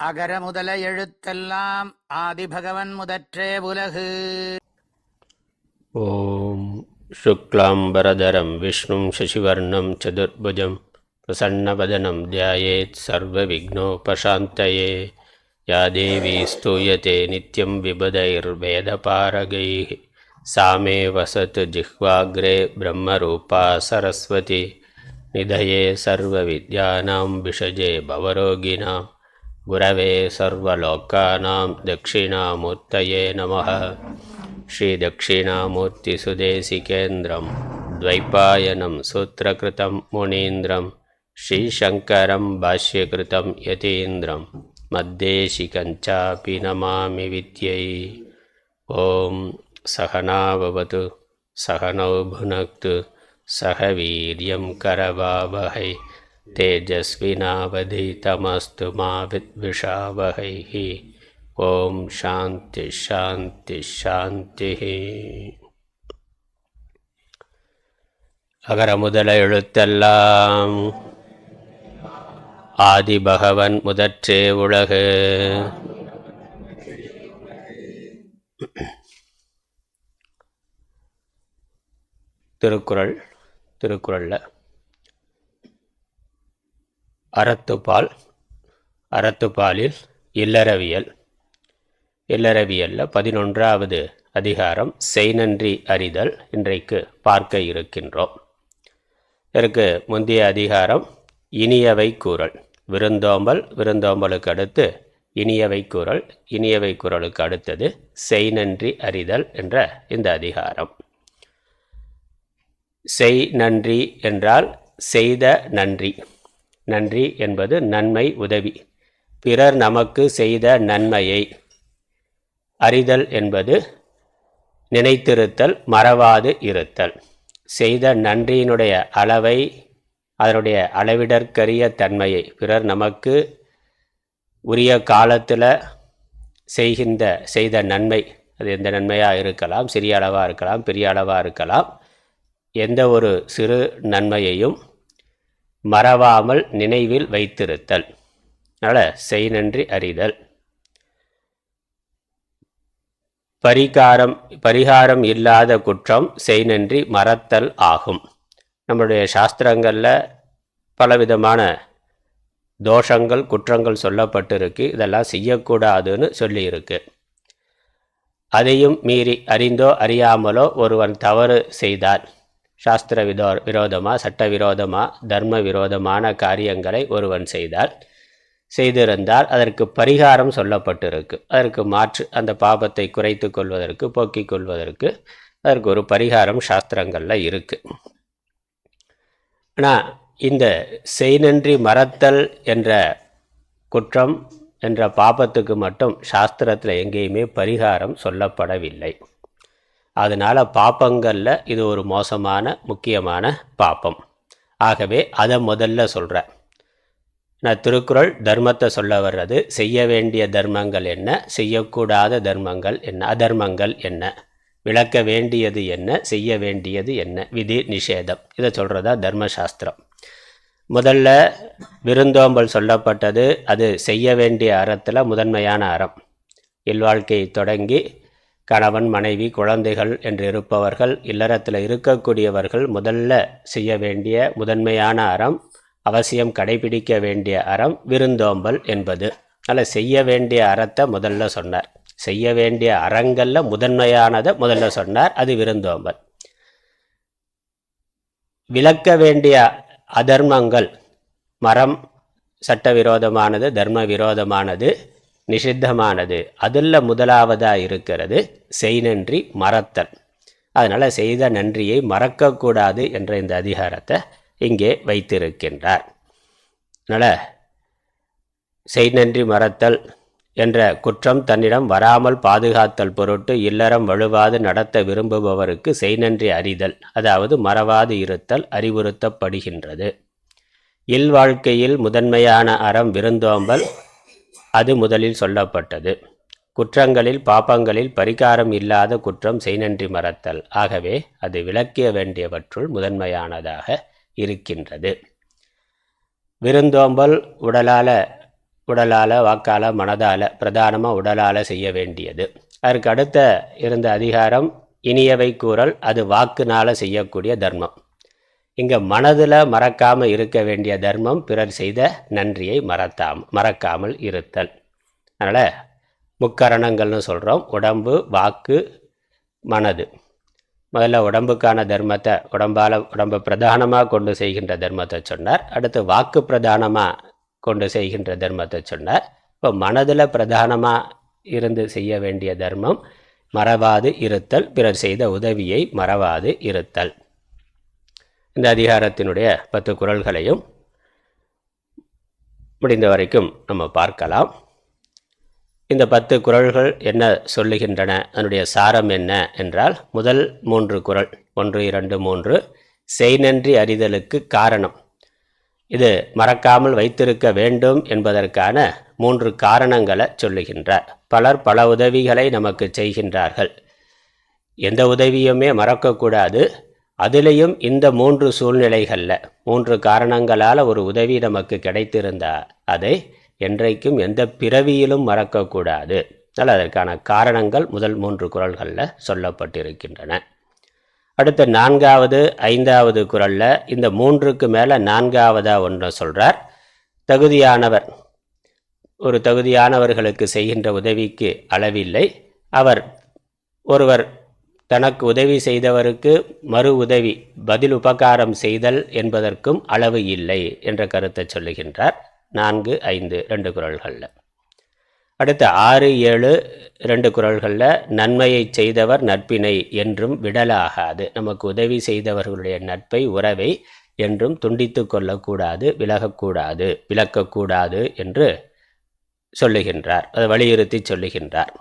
அகர முதல எழுத்தெல்லாம் ஆதிபகவன் முதற்றே உலகு ॐ शुक्लाम्बरधरं विष्णुं शशिवर्णं चतुर्भुजं प्रसन्नवदनं ध्यायेत् सर्वविघ्नोपशान्तये या देवी स्तूयते नित्यं विबुधैर्वेदपारगैः सा मे वसतु जिह्वाग्रे ब्रह्मरूपा सरस्वती निधये सर्वविद्यानां विषजे भवरोगिणां गुरवे सर्वलोकानां दक्षिणामूर्तये नमः। श्रीदक्षिणामूर्तिसुदेशिकेन्द्रं द्वैपायनं सूत्रकृतं मुनीन्द्रं श्रीशङ्करं भाष्यकृतं यतीन्द्रं मद्देशिकञ्चापि नमामि विद्यै। ॐ सहनाववतु सहनौ भुनक्तु सह वीर्यं करवावहै तेजस्विनावधीतमस्तु मा विद्विषावहैः ॐ शान्ति शान्ति शान्तिः அகர முதல எழுத்தெல்லாம் ஆதிபகவன் முதற்றே உலகு திருக்குறள் திருக்குறளில் அறத்துப்பால் அறத்துப்பாலில் இல்லறவியல். இல்லறவியலில் பதினொன்றாவது அதிகாரம் செய்நன்றி அறிதல் இன்றைக்கு பார்க்க இருக்கின்றோம். இதற்கு முந்தைய அதிகாரம் இனியவை கூறல். விருந்தோம்பல் விருந்தோம்பலுக்கு அடுத்து இனியவை கூறல். இனியவை கூறலுக்கு அடுத்தது செய்நன்றி அறிதல் என்ற இந்த அதிகாரம். செய் நன்றி என்றால் செய்த நன்றி. நன்றி என்பது நன்மை உதவி. பிறர் நமக்கு செய்த நன்மையை அறிதல் என்பது நினைத்திருத்தல் மறவாது இருத்தல். செய்த நன்றியினுடைய அளவை அதனுடைய அளவிடற்கரிய தன்மையை பிறர் நமக்கு உரிய காலத்தில் செய்கின்ற செய்த நன்மை. அது எந்த நன்மையாக இருக்கலாம் சிறிய அளவாக இருக்கலாம் பெரிய அளவாக இருக்கலாம். எந்த ஒரு சிறு நன்மையையும் மறவாமல் நினைவில் வைத்திருத்தல். அதனால் செய் நன்றி அறிதல். பரிகாரம் பரிகாரம் இல்லாத குற்றம் செய் நன்றி மறத்தல் ஆகும். நம்மளுடைய சாஸ்திரங்களில் பலவிதமான தோஷங்கள் குற்றங்கள் சொல்லப்பட்டிருக்கு. இதெல்லாம் செய்யக்கூடாதுன்னு சொல்லியிருக்கு. அதையும் மீறி அறிந்தோ அறியாமலோ ஒருவன் தவறு செய்தால் சாஸ்திர விதோ விரோதமாக சட்டவிரோதமாக தர்ம விரோதமான காரியங்களை ஒருவன் செய்தால் செய்திருந்தால் அதற்கு பரிகாரம் சொல்லப்பட்டிருக்கு. அதற்கு மாற்று அந்த பாபத்தை குறைத்து கொள்வதற்கு போக்கிக் கொள்வதற்கு அதற்கு ஒரு பரிகாரம் சாஸ்திரங்களில் இருக்குது ஆனால் இந்த செய்நன்றி மறத்தல் என்ற குற்றம் என்ற பாபத்துக்கு மட்டும் சாஸ்திரத்தில் எங்கேயுமே பரிகாரம் சொல்லப்படவில்லை. அதனால் பாப்பங்களில் இது ஒரு மோசமான முக்கியமான பாப்பம். ஆகவே அதை முதல்ல சொல்கிறேன் நான் திருக்குறள் தர்மத்தை சொல்ல வர்றது செய்ய வேண்டிய தர்மங்கள் என்ன செய்யக்கூடாத தர்மங்கள் என்ன அதர்மங்கள் என்ன விளக்க வேண்டியது என்ன செய்ய வேண்டியது என்ன விதி நிஷேதம். இதை சொல்கிறதா தர்மசாஸ்திரம். முதல்ல விருந்தோம்பல் சொல்லப்பட்டது அது செய்ய வேண்டிய அறத்தில் முதன்மையான அறம். இல்வாழ்க்கை தொடங்கி கணவன் மனைவி குழந்தைகள் என்று இருப்பவர்கள் இல்லறத்தில் இருக்கக்கூடியவர்கள் முதல்ல செய்ய வேண்டிய முதன்மையான அறம் அவசியம் கடைபிடிக்க வேண்டிய அறம் விருந்தோம்பல் என்பது. அதில் செய்ய வேண்டிய அறத்தை முதல்ல சொன்னார். செய்ய வேண்டிய அறங்களில் முதன்மையானதை முதல்ல சொன்னார். அது விருந்தோம்பல். விளக்க வேண்டிய அதர்மங்கள் மரம் சட்டவிரோதமானது தர்ம விரோதமானது நிஷித்தமானது. அதில் முதலாவதாக இருக்கிறது செய் நன்றி மறத்தல். அதனால் செய்த நன்றியை மறக்கக்கூடாது என்ற இந்த அதிகாரத்தை இங்கே வைத்திருக்கின்றார். அதனால் செய் நன்றி மறத்தல் என்ற குற்றம் தன்னிடம் வராமல் பாதுகாத்தல் பொருட்டு இல்லறம் வலுவாது நடத்த விரும்புபவருக்கு செய் நன்றி அறிதல் அதாவது மறவாது இருத்தல் அறிவுறுத்தப்படுகின்றது. இல்வாழ்க்கையில் முதன்மையான அறம் விருந்தோம்பல் அது முதலில் சொல்லப்பட்டது. குற்றங்களில் பாப்பங்களில் பரிகாரம் இல்லாத குற்றம் செய்நன்றி மறத்தல். ஆகவே அது விளக்கிய வேண்டியவற்றுள் முதன்மையானதாக இருக்கின்றது. விருந்தோம்பல் உடலால உடலால் வாக்கால் மனதால் பிரதானமாக உடலால் செய்ய வேண்டியது. அதற்கு அடுத்த இருந்த அதிகாரம் இனியவை கூறல் அது வாக்குனால செய்யக்கூடிய தர்மம். இங்கே மனதில் மறக்காமல் இருக்க வேண்டிய தர்மம் பிறர் செய்த நன்றியை மறத்தாம் மறக்காமல் இருத்தல். அதனால் முக்கரணங்கள்னு சொல்கிறோம் உடம்பு வாக்கு மனது. முதல்ல உடம்புக்கான தர்மத்தை உடம்பால் உடம்பை பிரதானமாக கொண்டு செய்கின்ற தர்மத்தை சொன்னார். அடுத்து வாக்கு பிரதானமாக கொண்டு செய்கின்ற தர்மத்தை சொன்னார். இப்போ மனதில் பிரதானமாக இருந்து செய்ய வேண்டிய தர்மம் மறவாது இருத்தல் பிறர் செய்த உதவியை மறவாது இருத்தல். இந்த அதிகாரத்தினுடைய பத்து குறள்களையும் முடிந்த வரைக்கும் நம்ம பார்க்கலாம். இந்த பத்து குறள்கள் என்ன சொல்லுகின்றன? அதனுடைய சாரம் என்ன என்றால் முதல் மூன்று குறள் ஒன்று இரண்டு மூன்று செய்நன்றி அறிதலுக்கு காரணம். இது மறக்காமல் வைத்திருக்க வேண்டும் என்பதற்கான மூன்று காரணங்களை சொல்லுகின்றார். பலர் பல உதவிகளை நமக்கு செய்கின்றார்கள். எந்த உதவியுமே மறக்கக்கூடாது. அதிலையும் இந்த மூன்று சூழ்நிலைகளில் மூன்று காரணங்களால் ஒரு உதவி நமக்கு கிடைத்திருந்தா அதை என்றைக்கும் எந்த பிறவியிலும் மறக்கக்கூடாது. அதனால் அதற்கான காரணங்கள் முதல் மூன்று குறள்களில் சொல்லப்பட்டிருக்கின்றன. அடுத்த நான்காவது ஐந்தாவது குறளில் இந்த மூன்றுக்கு மேலே நான்காவதாக ஒன்று சொல்கிறார் தகுதியானவர் ஒரு தகுதியானவர்களுக்கு செய்கின்ற உதவிக்கு அளவில்லை. அவர் ஒருவர் தனக்கு உதவி செய்தவருக்கு மறு உதவி பதில் உபகாரம் செய்தல் என்பதற்கும் அளவு இல்லை என்ற கருத்தை சொல்லுகின்றார். நான்கு ஐந்து ரெண்டு குறள்களில் அடுத்த ஆறு ஏழு ரெண்டு குறள்களில் நன்மையை செய்தவர் நட்பினை என்றும் விடலாகாது. நமக்கு உதவி செய்தவர்களுடைய நட்பை உறவை என்றும் துண்டித்து கொள்ளக்கூடாது விலகக்கூடாது விலக்கக்கூடாது என்று சொல்லுகின்றார். அதை வலியுறுத்தி சொல்லுகின்றார்.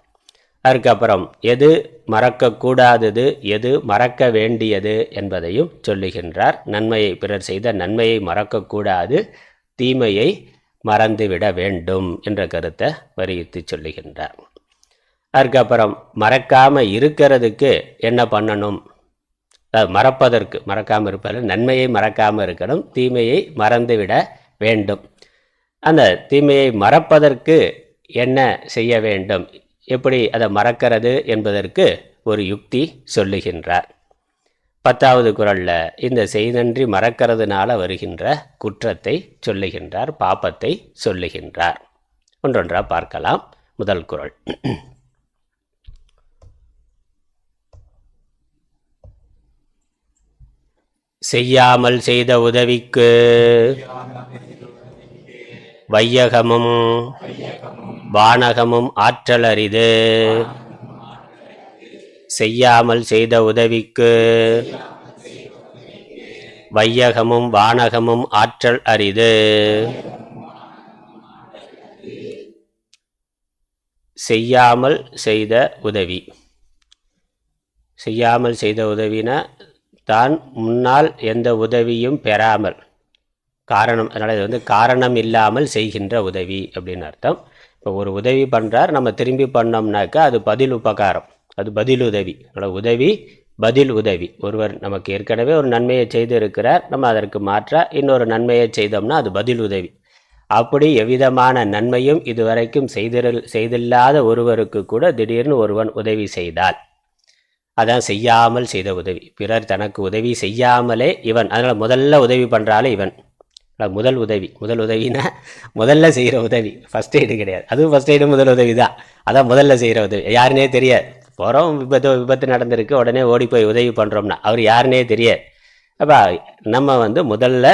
அதுக்கப்புறம் எது மறக்கக்கூடாதது? எது மறக்க வேண்டியது என்பதையும் சொல்லுகின்றார். நன்மையை பிறர் செய்த நன்மையை மறக்கக்கூடாது தீமையை மறந்துவிட வேண்டும் என்ற கருத்தை வலியுறுத்தி சொல்லுகின்றார். அதுக்கப்புறம் மறக்காமல் இருக்கிறதுக்கு என்ன பண்ணணும்? மறப்பதற்கு மறக்காமல் இருப்பது நன்மையை மறக்காமல் இருக்கணும் தீமையை மறந்துவிட வேண்டும். அந்த தீமையை மறப்பதற்கு என்ன செய்ய வேண்டும்? எப்படி அதை மறக்கிறது என்பதற்கு ஒரு யுக்தி சொல்லுகின்றார். பத்தாவது குரலில் இந்த செய்தன்றி மறக்கிறதுனால வருகின்ற குற்றத்தை சொல்லுகின்றார் பாப்பத்தை சொல்லுகின்றார். ஒன்றொன்றா பார்க்கலாம். முதல் குரல். செய்யாமல் செய்த உதவிக்கு வையகமும் வானகமும் ஆற்றல் அரிது செய்யாமல் செய்த உதவிக்கு வையகமும் வானகமும் ஆற்றல் அரிது. செய்யாமல் செய்த உதவி. செய்யாமல் செய்த உதவினா தான் முன்னால் எந்த உதவியும் பெறாமல். காரணம் அதனால் இது வந்து காரணம் இல்லாமல் செய்கின்ற உதவி அப்படின்னு அர்த்தம். இப்போ ஒரு உதவி பண்ணுறார் நம்ம திரும்பி பண்ணோம்னாக்கா அது பதில் உபகாரம். அது பதில் உதவி. அதோட உதவி பதில் உதவி. ஒருவர் நமக்கு ஏற்கனவே ஒரு நன்மையை செய்து இருக்கிறார் நம்ம அதற்கு மாற்ற இன்னொரு நன்மையை செய்தோம்னா அது பதில் உதவி. அப்படி எவ்விதமான நன்மையும் இதுவரைக்கும் செய்திரு செய்தில்லாத ஒருவருக்கு கூட திடீர்னு ஒருவன் உதவி செய்தால் அதான் செய்யாமல் செய்த உதவி. பிறர் தனக்கு உதவி செய்யாமலே இவன் அதனால் முதல்ல உதவி பண்ணுறாலே இவன். முதல் உதவி. முதல் உதவினா முதல்ல செய்கிற உதவி. ஃபஸ்ட் எய்டு கிடையாது. அதுவும் ஃபஸ்ட் எய்டு முதல் உதவி தான் அதான் முதல்ல செய்கிற உதவி. யாருனே தெரியாது. போகிறோம் விபத்து விபத்து நடந்திருக்கு. உடனே ஓடி போய் உதவி பண்ணுறோம்னா அவர் யாருனே தெரியாது. அப்போ நம்ம வந்து முதல்ல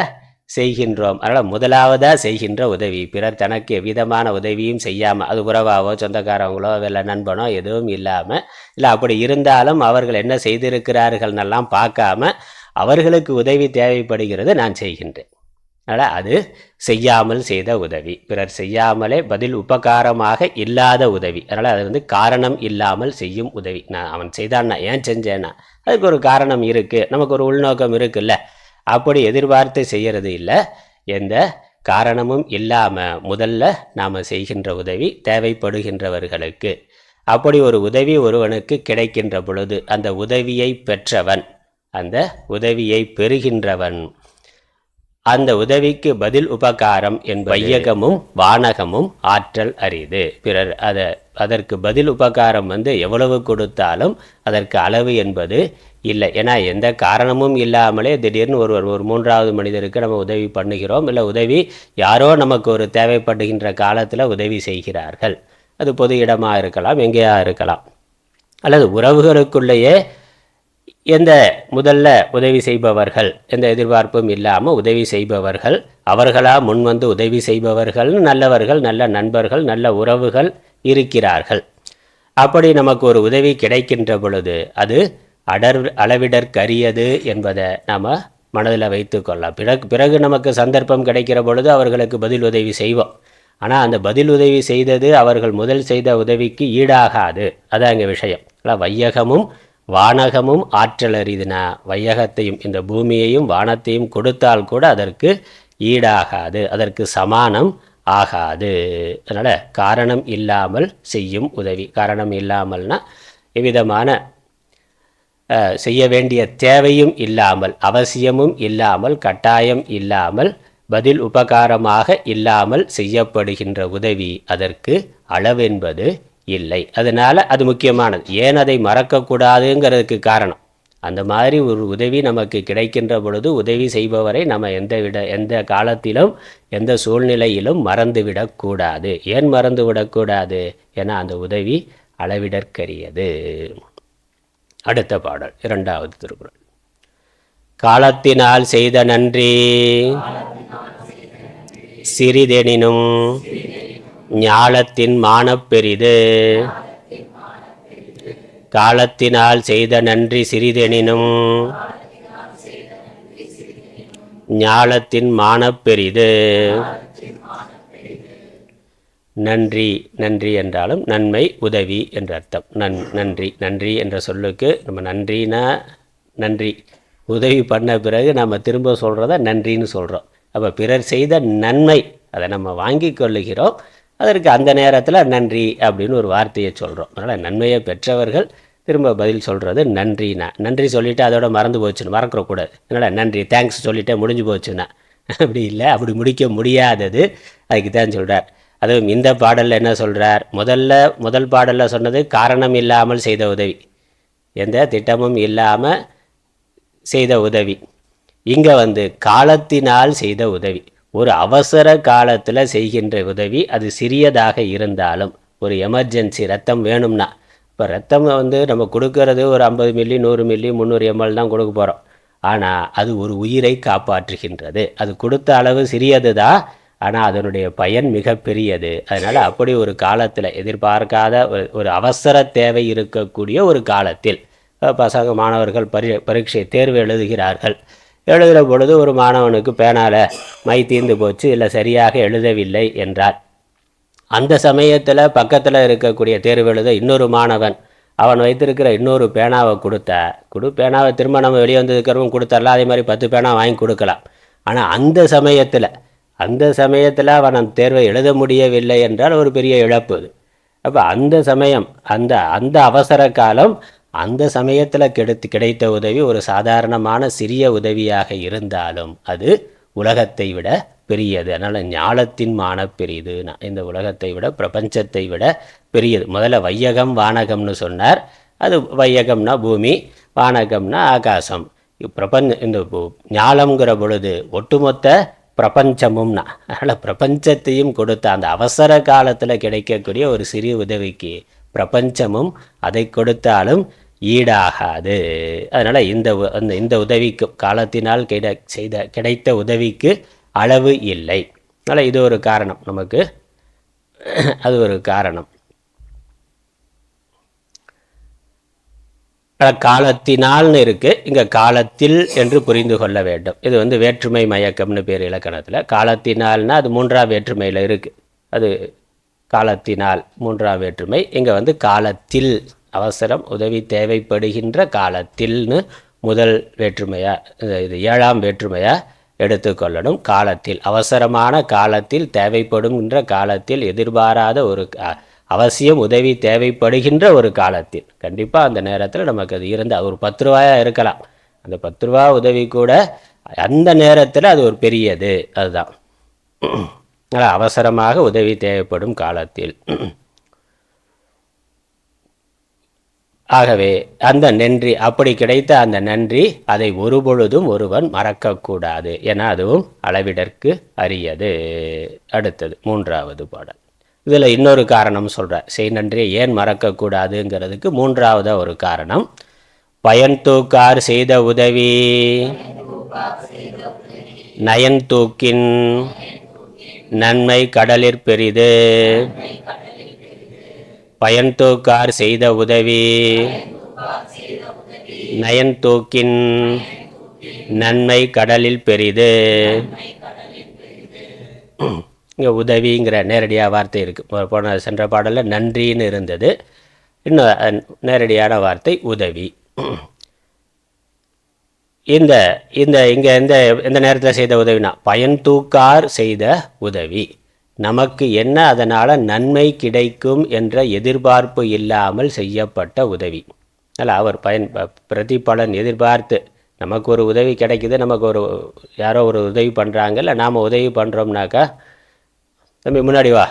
செய்கின்றோம். அதனால் முதலாவதாக செய்கின்ற உதவி. பிறர் தனக்கு எவ்விதமான உதவியும் செய்யாமல் அது உறவாவோ சொந்தக்காரவங்களோ இல்லை நண்பனோ எதுவும் இல்லாமல் இல்லை அப்படி இருந்தாலும் அவர்கள் என்ன செய்திருக்கிறார்கள்னெல்லாம் பார்க்காம அவர்களுக்கு உதவி தேவைப்படுகிறது நான் செய்கின்றேன். அதனால் அது செய்யாமல் செய்த உதவி. பிறர் செய்யாமலே பதில் உபகாரமாக இல்லாத உதவி. அதனால் அது வந்து காரணம் இல்லாமல் செய்யும் உதவி. நான் அவன் செய்தான்னா ஏன் செஞ்சேன்னா அதுக்கு ஒரு காரணம் இருக்குது நமக்கு ஒரு உள்நோக்கம் இருக்குல்ல அப்படி எதிர்பார்த்து செய்கிறது இல்லை. எந்த காரணமும் இல்லாமல் முதல்ல நாம் செய்கின்ற உதவி தேவைப்படுகின்றவர்களுக்கு. அப்படி ஒரு உதவி ஒருவனுக்கு கிடைக்கின்ற பொழுது அந்த உதவியை பெற்றவன் அந்த உதவியை பெறுகின்றவன் அந்த உதவிக்கு பதில் உபகாரம் என் வையகமும் வானகமும் ஆற்றல் அரிது. பிறர் அதை அதற்கு பதில் உபகாரம் வந்து எவ்வளவு கொடுத்தாலும் அதற்கு அளவு என்பது இல்லை. ஏன்னா எந்த காரணமும் இல்லாமலே திடீர்னு ஒருவர் ஒரு மூன்றாவது மனிதருக்கு நம்ம உதவி பண்ணுகிறோம். இல்லை உதவி யாரோ நமக்கு ஒரு தேவைப்படுகின்ற காலத்தில் உதவி செய்கிறார்கள். அது பொது இடமாக இருக்கலாம் எங்கேயா இருக்கலாம். அல்லது உறவுகளுக்குள்ளேயே எந்த முதல்ல உதவி செய்பவர்கள் எந்த எதிர்பார்ப்பும் இல்லாமல் உதவி செய்பவர்கள் அவர்களாக முன்வந்து உதவி செய்பவர்கள் நல்லவர்கள் நல்ல நண்பர்கள் நல்ல உறவுகள் இருக்கிறார்கள். அப்படி நமக்கு ஒரு உதவி கிடைக்கின்ற பொழுது அது அடர் அளவிடற்கரியது என்பதை நாம் மனதில் வைத்து கொள்ளலாம். பிறகு பிறகு நமக்கு சந்தர்ப்பம் கிடைக்கிற பொழுது அவர்களுக்கு பதில் உதவி செய்வோம். ஆனால் அந்த பதில் உதவி செய்தது அவர்கள் முதல் செய்த உதவிக்கு ஈடாகாது. அதான் இங்கே விஷயம். ஆனால் வையகமும் வானகமும் ஆற்றல் அரிதுனா வையகத்தையும் இந்த பூமியையும் வானத்தையும் கொடுத்தால் கூட அதற்கு ஈடாகாது அதற்கு சமானம் ஆகாது. அதனால் காரணம் இல்லாமல் செய்யும் உதவி. காரணம் இல்லாமல்னா எவ்விதமான செய்ய வேண்டிய தேவையும் இல்லாமல் அவசியமும் இல்லாமல் கட்டாயம் இல்லாமல் பதில் உபகாரமாக இல்லாமல் செய்யப்படுகின்ற உதவி அதற்கு அளவென்பது இல்லை. அதனால் அது முக்கியமானது. ஏன் அதை மறக்கக்கூடாதுங்கிறதுக்கு காரணம். அந்த மாதிரி ஒரு உதவி நமக்கு கிடைக்கின்ற பொழுது உதவி செய்பவரை நம்ம எந்த விட எந்த காலத்திலும் எந்த சூழ்நிலையிலும் மறந்துவிடக்கூடாது. ஏன் மறந்து விடக்கூடாது ஏன்னா அந்த உதவி அளவிடற்கரியது. அடுத்த பாடல் இரண்டாவது திருக்குறள். காலத்தினால் செய்த நன்றி சிறிதெனினும் ஞாலத்தின் மானப் பெரிது. காலத்தினால் செய்த நன்றி சிறிதெனினும் ஞாலத்தின் மானப் பெரிது. நன்றி நன்றி என்றாலும் நன்மை உதவி என்ற அர்த்தம். நன் நன்றி நன்றி என்ற சொல்லுக்கு நம்ம நன்றினா நன்றி. உதவி பண்ண பிறகு நம்ம திரும்ப சொல்கிறத நன்றின்னு சொல்கிறோம் அப்போ பிறர் செய்த நன்மை அதை நம்ம வாங்கி கொள்ளுகிறோம். அதற்கு அந்த நேரத்தில் நன்றி அப்படின்னு ஒரு வார்த்தையை சொல்கிறோம் அதனால் நன்மையை பெற்றவர்கள் திரும்ப பதில் சொல்கிறது நன்றினா. நன்றி சொல்லிவிட்டு அதோட மறந்து போச்சுன்னு மறக்கக்கூடாது அதனால் நன்றி தேங்க்ஸ் சொல்லிவிட்டே முடிஞ்சு போச்சுன்னா. அப்படி இல்லை அப்படி முடிக்க முடியாதது. அதுக்கு தான் சொல்கிறார் அதுவும் இந்த பாடலில் என்ன சொல்கிறார் முதல்ல முதல் பாடலில் சொன்னது காரணம் இல்லாமல் செய்த உதவி. எந்த திட்டமும் இல்லாமல் செய்த உதவி. இங்கே வந்து காலத்தினால் செய்த உதவி. ஒரு அவசர காலத்தில் செய்கின்ற உதவி அது சிறியதாக இருந்தாலும் ஒரு எமர்ஜென்சி ரத்தம் வேணும்னா இப்போ ரத்தம் வந்து நம்ம கொடுக்கறது ஒரு ஐம்பது மில்லி நூறு மில்லி முந்நூறு எம்எல் தான் கொடுக்க போகிறோம் ஆனால் அது ஒரு உயிரை காப்பாற்றுகின்றது. அது கொடுத்த அளவு சிறியது தான் ஆனால் அதனுடைய பயன் மிக பெரியது அதனால் அப்படி ஒரு காலத்தில் எதிர்பார்க்காத ஒரு ஒரு அவசர தேவை இருக்கக்கூடிய ஒரு காலத்தில் பசங்க மாணவர்கள் பரி பரீட்சை தேர்வு எழுதுகிறார்கள். எழுதுகிற பொழுது ஒரு மாணவனுக்கு பேனால மை தீர்ந்து போச்சு இல்லை சரியாக எழுதவில்லை என்றார் அந்த சமயத்தில் பக்கத்தில் இருக்கக்கூடிய தேர்வு எழுத இன்னொரு மாணவன் அவன் வைத்திருக்கிற இன்னொரு பேனாவை கொடுத்த கொடு பேனாவை திரும்ப நம்ம வெளியே வந்ததுக்கிறவங்க கொடுத்தரலாம் அதே மாதிரி பத்து பேனா வாங்கி கொடுக்கலாம். ஆனால் அந்த சமயத்தில் அந்த சமயத்தில் அவன் அந்த தேர்வை எழுத முடியவில்லை என்றால் ஒரு பெரிய இழப்பு அது. அப்போ அந்த சமயம் அந்த அந்த அவசர காலம் அந்த சமயத்தில் கிடைத்து கிடைத்த உதவி ஒரு சாதாரணமான சிறிய உதவியாக இருந்தாலும் அது உலகத்தை விட பெரியது. அதனால் ஞாலத்தின் மான பெரியது இந்த உலகத்தை விட பிரபஞ்சத்தை விட பெரியது. முதல்ல வையகம் வானகம்னு சொன்னார். அது வையகம்னா பூமி வானகம்னா ஆகாசம். பிரபஞ்ச இந்த ஞாலம்ங்கிற பொழுது ஒட்டுமொத்த பிரபஞ்சமும்னா அதனால் பிரபஞ்சத்தையும் கொடுத்த அந்த அவசர காலத்தில் கிடைக்கக்கூடிய ஒரு சிறிய உதவிக்கு பிரபஞ்சமும் அதை கொடுத்தாலும் ஈடாகாது. அதனால் இந்த அந்த இந்த உதவிக்கு காலத்தினால் கிடை செய்த கிடைத்த உதவிக்கு அளவு இல்லை. அதனால் இது ஒரு காரணம் நமக்கு. அது ஒரு காரணம். காலத்தினால்னு இருக்குது இங்கே காலத்தில் என்று புரிந்து கொள்ள வேண்டும். இது வந்து வேற்றுமை மயக்கம்னு பேர் இலக்கணத்தில். காலத்தினால்னா அது மூன்றாம் வேற்றுமையில் இருக்குது அது காலத்தினால் மூன்றாம் வேற்றுமை. இங்கே வந்து காலத்தில் அவசரம் உதவி தேவைப்படுகின்ற காலத்தில்னு முதல் வேற்றுமையாக இது- இது ஏழாம் வேற்றுமையாக எடுத்துக்கொள்ளணும் காலத்தில் அவசரமான காலத்தில் தேவைப்படுகின்ற காலத்தில் எதிர்பாராத ஒரு அவசியம் உதவி தேவைப்படுகின்ற ஒரு காலத்தில். கண்டிப்பாக அந்த நேரத்தில் நமக்கு அது இருந்த ஒரு பத்து ரூபாயாக இருக்கலாம். அந்த பத்து ரூபா உதவி கூட அந்த நேரத்தில் அது ஒரு பெரியது அதுதான். அவசரமாக உதவி தேவைப்படும் காலத்தில். ஆகவே அந்த நன்றி அப்படி கிடைத்த அந்த நன்றி அதை ஒரு பொழுதும் ஒருவன் மறக்கக்கூடாது என அதுவும் அளவிடற்கு அரியது. அடுத்தது மூன்றாவது பாடல். இதில் இன்னொரு காரணம் சொல்கிறார் செய் நன்றியை ஏன் மறக்கக்கூடாதுங்கிறதுக்கு மூன்றாவது ஒரு காரணம். பயன் தூக்கார் செய்த உதவி நயன் தூக்கின் நன்மை கடலிற் பெரிது. பயன் தூக்கார் செய்த உதவி. நயன் தூக்கின் நன்மை கடலில் பெரிது. இங்கே உதவிங்கிற நேரடியாக வார்த்தை இருக்குது போன சென்ற பாடலில் நன்றின்னு இருந்தது. இன்னும் நேரடியான வார்த்தை உதவி. இந்த இந்த இங்கே இந்த இந்த நேரத்தில் செய்த உதவினா பயன் தூக்கார் செய்த உதவி. நமக்கு என்ன அதனால் நன்மை கிடைக்கும் என்ற எதிர்பார்ப்பு இல்லாமல் செய்யப்பட்ட உதவி. அல்ல அவர் பயன் ப- பிரதிபலன் எதிர்பார்த்து நமக்கு ஒரு உதவி கிடைக்குது நமக்கு ஒரு யாரோ ஒரு உதவி பண்ணுறாங்க இல்லை நாம் உதவி பண்ணுறோம்னாக்கா தம்பி முன்னாடி வா.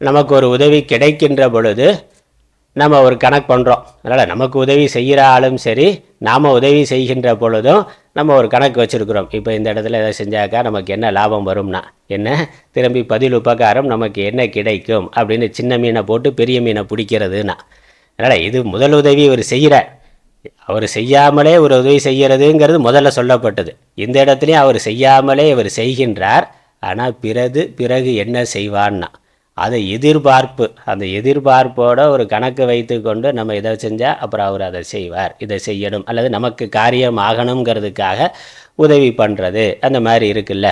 நமக்கு ஒரு உதவி கிடைக்கின்ற பொழுது நம்ம ஒரு கணக்கு பண்ணுறோம் அதனால் நமக்கு உதவி செய்கிற ஆளும் சரி நாம் உதவி செய்கின்ற பொழுதும் நம்ம ஒரு கணக்கு வச்சுருக்குறோம். இப்போ இந்த இடத்துல எதை செஞ்சாக்கா நமக்கு என்ன லாபம் வரும்னா என்ன? திரும்பி பதில் உபகாரம் நமக்கு என்ன கிடைக்கும்? அப்படின்னு சின்ன மீனை போட்டு பெரிய மீனை பிடிக்கிறதுனா அதனால் இது முதல் உதவி இவர் செய்கிற அவர் செய்யாமலே ஒரு உதவி செய்கிறதுங்கிறது முதல்ல சொல்லப்பட்டது. இந்த இடத்துலையும் அவர் செய்யாமலே இவர் செய்கின்றார். ஆனால் பிறகு பிறகு என்ன செய்வான்னா அதை எதிர்பார்ப்பு அந்த எதிர்பார்ப்போட ஒரு கணக்கு வைத்து கொண்டு நம்ம இதை செஞ்சால் அப்புறம் அவர் அதை செய்வார் இதை செய்யணும் அல்லது நமக்கு காரியம் ஆகணுங்கிறதுக்காக உதவி பண்ணுறது அந்த மாதிரி இருக்குல்ல.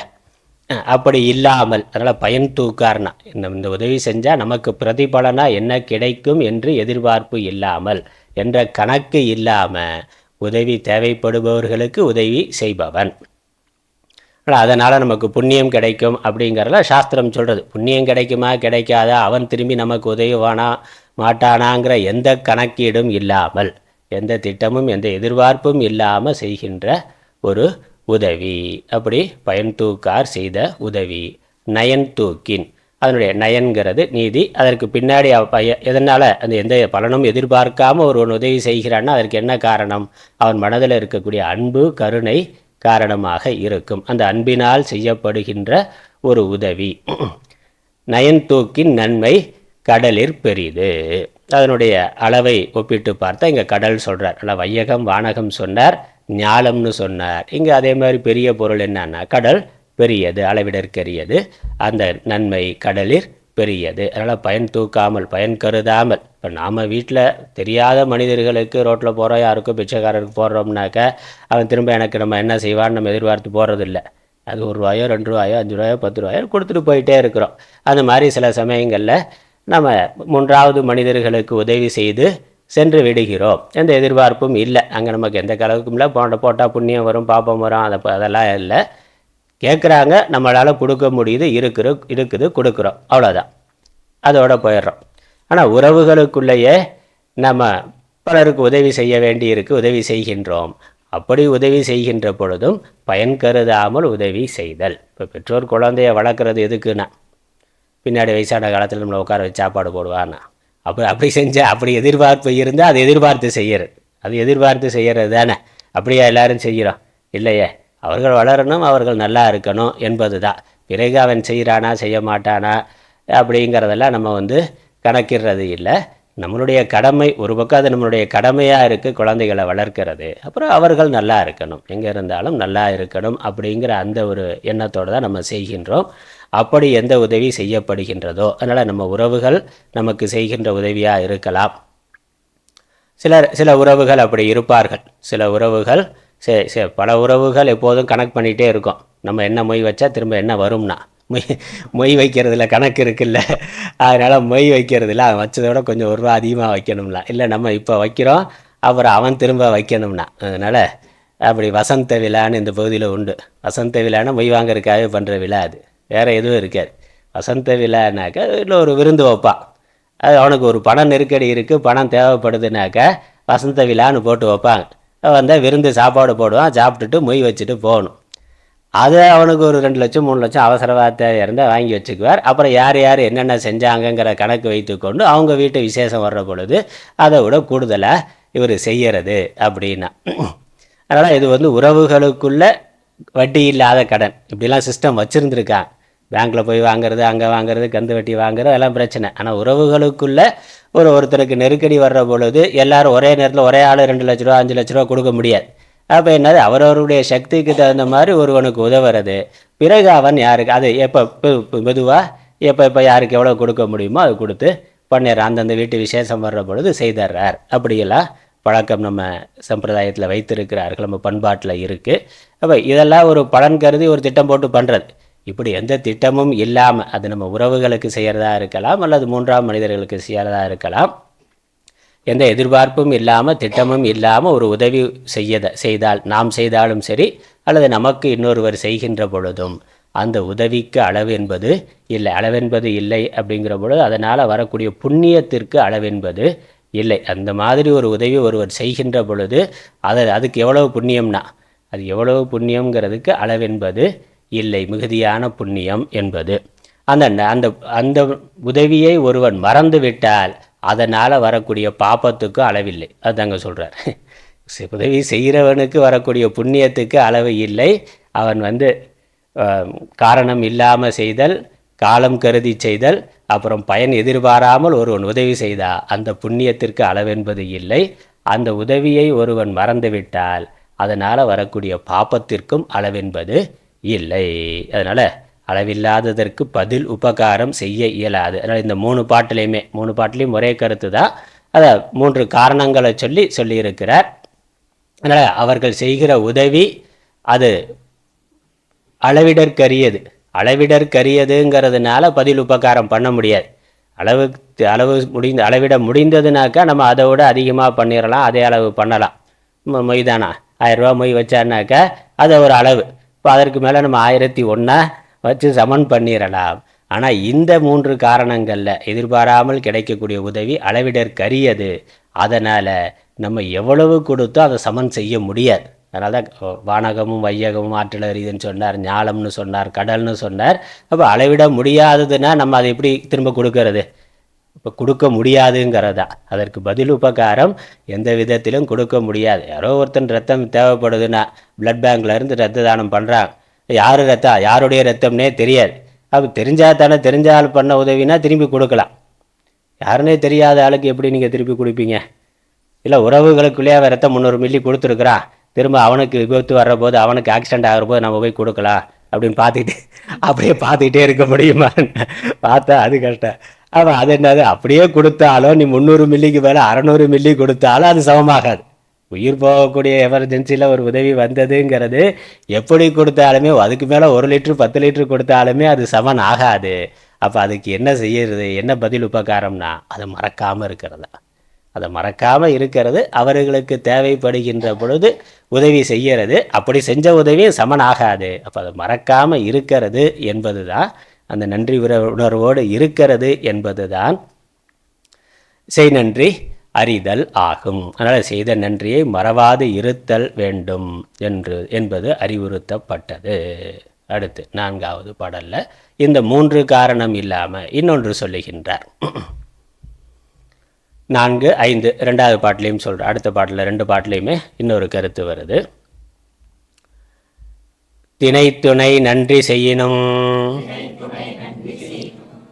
அப்படி இல்லாமல் அதனால் பயன் தூக்கார்னா இந்த இந்த உதவி செஞ்சால் நமக்கு பிரதிபலனா என்ன கிடைக்கும் என்று எதிர்பார்ப்பு இல்லாமல் என்ற கணக்கு இல்லாமல் உதவி தேவைப்படுபவர்களுக்கு உதவி செய்பவன். அதனால் நமக்கு புண்ணியம் கிடைக்கும் அப்படிங்கிறத சாஸ்திரம் சொல்கிறது புண்ணியம் கிடைக்குமா கிடைக்காதா? அவன் திரும்பி நமக்கு உதவுவானா மாட்டானாங்கிற எந்த கணக்கீடும் இல்லாமல் எந்த திட்டமும் எந்த எதிர்பார்ப்பும் இல்லாமல் செய்கின்ற ஒரு உதவி. அப்படி பயன் தூக்கார் செய்த உதவி. நயன் தூக்கின். அதனுடைய நயன்கிறது நீதி. அதற்கு பின்னாடி அவ பய எதனால் அந்த எந்த பலனும் எதிர்பார்க்காமல் ஒருவன் உதவி செய்கிறான்னா அதற்கு என்ன காரணம்? அவன் மனதில் இருக்கக்கூடிய அன்பு கருணை காரணமாக இருக்கும். அந்த அன்பினால் செய்யப்படுகின்ற ஒரு உதவி. நயன்தூக்கின் நன்மை கடலிற் பெரிது. அதனுடைய அளவை ஒப்பிட்டு பார்த்தா இங்கே கடல் சொல்கிறார் ஆனால் வையகம் வானகம் சொன்னார் ஞாலம்னு சொன்னார். இங்கே அதே மாதிரி பெரிய பொருள் என்னன்னா கடல் பெரியது அளவிடற்கரியது. அந்த நன்மை கடலிற் பெரியது. அதனால் பயன் தூக்காமல் பயன் கருதாமல். இப்போ நாம் வீட்டில் தெரியாத மனிதர்களுக்கு ரோட்டில் போகிறோம் யாருக்கும் பிச்சைக்காரருக்கு போடுறோம்னாக்க அவன் திரும்ப எனக்கு நம்ம என்ன செய்வான்னு நம்ம எதிர்பார்த்து போகிறதில்ல அது ஒரு ரூபாயோ ரெண்டு ரூபாயோ அஞ்சு ரூபாயோ பத்து ரூபாயோ கொடுத்துட்டு போயிட்டே இருக்கிறோம். அந்த மாதிரி சில சமயங்களில் நம்ம மூன்றாவது மனிதர்களுக்கு உதவி செய்து சென்று விடுகிறோம். எந்த எதிர்பார்ப்பும் இல்லை. அங்கே நமக்கு எந்த கலவுக்கும் இல்லை போன்ற போட்டால் புண்ணியம் வரும் பாப்பம் வரும் அதை அதெல்லாம் இல்லை. கேட்குறாங்க நம்மளால் கொடுக்க முடியுது இருக்கிற இருக்குது கொடுக்குறோம். அவ்வளோதான் அதோட போயிடுறோம். ஆனால் உறவுகளுக்குள்ளேயே நம்ம பலருக்கு உதவி செய்ய வேண்டியிருக்கு உதவி செய்கின்றோம். அப்படி உதவி செய்கின்ற பொழுதும் பயன் கருதாமல் உதவி செய்தல். இப்போ பெற்றோர் குழந்தைய வளர்க்குறது எதுக்குன்னா பின்னாடி வயசான காலத்தில் நம்மளை உட்கார வச்சு சாப்பாடு போடுவான்னா அப்படி அப்படி செஞ்சால் அப்படி எதிர்பார்ப்பு இருந்தால் அது எதிர்பார்த்து செய்யறது. அது எதிர்பார்த்து செய்கிறது தானே. அப்படியா எல்லாரும் செய்கிறோம். இல்லையே. அவர்கள் வளரணும் அவர்கள் நல்லா இருக்கணும் என்பது தான் பிறகு அவன் செய்கிறானா செய்ய மாட்டானா அப்படிங்கிறதெல்லாம் நம்ம வந்து கணக்கிடுறது இல்லை. நம்மளுடைய கடமை ஒரு பக்கம் அது நம்மளுடைய கடமையாக இருக்குது குழந்தைகளை வளர்க்கிறது. அப்புறம் அவர்கள் நல்லா இருக்கணும். எங்கே இருந்தாலும் நல்லா இருக்கணும் அப்படிங்கிற அந்த ஒரு எண்ணத்தோடு தான் நம்ம செய்கின்றோம். அப்படி எந்த உதவி செய்யப்படுகின்றதோ அதனால் நம்ம உறவுகள் நமக்கு செய்கின்ற உதவியாக இருக்கலாம். சிலர் சில உறவுகள் அப்படி இருப்பார்கள். சில உறவுகள் சரி சரி பல உறவுகள் எப்போதும் கணக்கு பண்ணிகிட்டே இருக்கும். நம்ம என்ன மொய் வச்சா திரும்ப என்ன வரும்னா. மொய் மொய் வைக்கிறதுல கணக்கு இருக்குல்ல. அதனால் மொய் வைக்கிறதுல அவன் வச்சதோட கொஞ்சம் ஒரு ரூபா அதிகமாக வைக்கணும்ல இல்லை நம்ம இப்போ வைக்கிறோம் அப்புறம் அவன் திரும்ப வைக்கணும்னா. அதனால் அப்படி வசந்த விழான்னு இந்த பகுதியில் உண்டு. வசந்த விழான்னா மொய் வாங்குறதுக்காக பண்ணுற விழா அது. வேறு எதுவும் இருக்காது. வசந்த விழானாக்கா இல்லை ஒரு விருந்து வைப்பான். அது அவனுக்கு ஒரு பணம் நெருக்கடி இருக்குது பணம் தேவைப்படுதுனாக்கா வசந்த விழான்னு போட்டு வைப்பாங்க. வந்தால் விருந்து சாப்பாடு போடுவான் சாப்பிட்டுட்டு மொய் வச்சுட்டு போகணும். அது அவனுக்கு ஒரு ரெண்டு லட்சம் மூணு லட்சம் அவசரமாக தேவையாக இருந்தால் வாங்கி வச்சுக்குவார். அப்புறம் யார் யார் என்னென்ன செஞ்சாங்கங்கிற கணக்கு வைத்துக்கொண்டு அவங்க வீட்டு விசேஷம் வர்ற பொழுது அதை விட கூடுதலாக இவர் செய்கிறது அப்படின்னா. அதனால் இது வந்து உறவுகளுக்குள்ள வட்டி இல்லாத கடன். இப்படிலாம் சிஸ்டம் வச்சுருந்துருக்காங்க பேங்க்கில் போய் வாங்குறது அங்கே வாங்குறது கந்து வட்டி வாங்குறது அதெல்லாம் பிரச்சனை. ஆனால் உறவுகளுக்குள்ள ஒரு ஒருத்தருக்கு நெருக்கடி வர்ற பொழுது எல்லாரும் ஒரே நேரத்தில் ஒரே ஆள் ரெண்டு லட்ச ரூபா அஞ்சு லட்ச ரூபா கொடுக்க முடியாது. அப்போ என்னது? அவரவருடைய சக்திக்கு தகுந்த மாதிரி ஒருவனுக்கு உதவுறது. பிறகு அவன் யாருக்கு அது எப்போ மெதுவாக எப்போ எப்போ யாருக்கு எவ்வளோ கொடுக்க முடியுமோ அது கொடுத்து பண்ணிடுறான் அந்தந்த வீட்டு விசேஷம் வர்ற பொழுது செய்தர்றார். அப்படியெல்லாம் பழக்கம் நம்ம சம்பிரதாயத்தில் வைத்திருக்கிறார்கள். நம்ம பண்பாட்டில் இருக்குது அப்போ இதெல்லாம் ஒரு பலன் கருதி ஒரு திட்டம் போட்டு பண்ணுறது இப்படி எந்த திட்டமும் இல்லாமல் அது நம்ம உறவுகளுக்கு செய்கிறதா இருக்கலாம் அல்லது மூன்றாம் மனிதர்களுக்கு செய்கிறதா இருக்கலாம். எந்த எதிர்பார்ப்பும் இல்லாமல் திட்டமும் இல்லாமல் ஒரு உதவி செய்யத செய்தால் நாம் செய்தாலும் சரி அல்லது நமக்கு இன்னொருவர் செய்கின்ற பொழுதும் அந்த உதவிக்கு அளவு என்பது இல்லை. அளவென்பது இல்லை அப்படிங்கிற பொழுது அதனால் வரக்கூடிய புண்ணியத்திற்கு அளவென்பது இல்லை. அந்த மாதிரி ஒரு உதவி ஒருவர் செய்கின்ற பொழுது அதை அதுக்கு எவ்வளவு புண்ணியம்னா அது எவ்வளவு புண்ணியங்கிறதுக்கு அளவென்பது இல்லை மிகுதியான புண்ணியம் என்பது. அந்த அந்த அந்த உதவியை ஒருவன் மறந்து விட்டால் அதனால் வரக்கூடிய பாப்பத்துக்கும் அளவில்லை. அதுதாங்க சொல்கிறார் உதவி செய்கிறவனுக்கு வரக்கூடிய புண்ணியத்துக்கு அளவு இல்லை. அவன் வந்து காரணம் இல்லாமல் செய்தல் காலம் கருதி செய்தல் அப்புறம் பயன் எதிர்பாராமல் ஒருவன் உதவி செய்தா அந்த புண்ணியத்திற்கு அளவென்பது இல்லை. அந்த உதவியை ஒருவன் மறந்துவிட்டால் அதனால் வரக்கூடிய பாப்பத்திற்கும் அளவென்பது இல்லை. அதனால் அளவில்லாததற்கு பதில் உபகாரம் செய்ய இயலாது. அதனால் இந்த மூணு பாட்டிலையுமே மூணு பாட்டிலையும் ஒரே கருத்து தான் அதை மூன்று காரணங்களை சொல்லி சொல்லியிருக்கிறார். அதனால் அவர்கள் செய்கிற உதவி அது அளவிடற்கரியது. அளவிடற்கரியதுங்கிறதுனால பதில் உபகாரம் பண்ண முடியாது. அளவு அளவு முடிந்த அளவிட முடிந்ததுனாக்கா நம்ம அதை விட அதிகமாக பண்ணிடலாம் அதே அளவு பண்ணலாம். மொய் தானா? ஆயிரரூபா மொய் வச்சாருனாக்கா அது ஒரு அளவு. இப்போ அதற்கு மேலே நம்ம ஆயிரத்தி ஒன்றா வச்சு சமன் பண்ணிடலாம் ஆனால் இந்த மூன்று காரணங்களில் எதிர்பாராமல் கிடைக்கக்கூடிய உதவி அளவிடற்கரியது. அதனால் நம்ம எவ்வளவு கொடுத்தோ அதை சமன் செய்ய முடியாது. அதனால தான் வானகமும் வையகமும் ஆற்றல் அறியுதுன்னு சொன்னார் ஞாலம்னு சொன்னார் கடல்னு சொன்னார். அப்போ அளவிட முடியாததுன்னா நம்ம அதை எப்படி திரும்ப கொடுக்கறது? இப்போ கொடுக்க முடியாதுங்கிறதா? அதற்கு பதில் உபகாரம் எந்த விதத்திலும் கொடுக்க முடியாது. யாரோ ஒருத்தன் ரத்தம் தேவைப்படுதுன்னா பிளட் பேங்க்லேருந்து ரத்த தானம் பண்ணுறாங்க யார் ரத்தம் யாருடைய ரத்தம்னே தெரியாது. அப்போ தெரிஞ்சால் தானே தெரிஞ்சால் பண்ண உதவினா திரும்பி கொடுக்கலாம். யாருன்னே தெரியாத ஆளுக்கு எப்படி நீங்கள் திருப்பி கொடுப்பீங்க? இல்லை உறவுகளுக்குள்ளேயே அவன் ரத்தம் முந்நூறு மில்லி கொடுத்துருக்குறான் திரும்ப அவனுக்கு விபத்து வர்றபோது அவனுக்கு ஆக்சிடென்ட் ஆகிற போது நம்ம போய் கொடுக்கலாம் அப்படின்னு பார்த்துக்கிட்டு அப்படியே பார்த்துக்கிட்டே இருக்க முடியுமா பார்த்தா அது கஷ்டம். அவன் அது என்னது? அப்படியே கொடுத்தாலும் நீ முந்நூறு மில்லிக்கு மேலே அறநூறு மில்லி கொடுத்தாலும் அது சமமாகாது. உயிர் போகக்கூடிய எமர்ஜென்சியில் ஒரு உதவி வந்ததுங்கிறது எப்படி கொடுத்தாலுமே அதுக்கு மேலே ஒரு லிட்ரு பத்து லிட்ரு கொடுத்தாலுமே அது சமன் ஆகாது. அப்போ அதுக்கு என்ன செய்யறது? என்ன பதில் உபகாரம்னா அதை மறக்காமல் இருக்கிறதா? அதை மறக்காமல் இருக்கிறது அவர்களுக்கு தேவைப்படுகின்ற பொழுது உதவி செய்கிறது அப்படி செஞ்ச உதவியும் சமன் ஆகாது. அப்போ அதை மறக்காமல் இருக்கிறது என்பது தான் அந்த நன்றி உணர்வோடு இருக்கிறது என்பது தான் செய் நன்றி அறிதல் ஆகும். அதனால் செய்த நன்றியை மறவாது இருத்தல் வேண்டும் என்று என்பது அறிவுறுத்தப்பட்டது. அடுத்து நான்காவது பாடலில் இந்த மூன்று காரணம் இல்லாமல் இன்னொன்று சொல்லுகின்றார். நான்கு ஐந்து ரெண்டாவது பாட்டிலையும் சொல்கிற அடுத்த பாட்டில் ரெண்டு பாட்டிலையுமே இன்னொரு கருத்து வருது. திணைத்துணை நன்றி செய்யினும்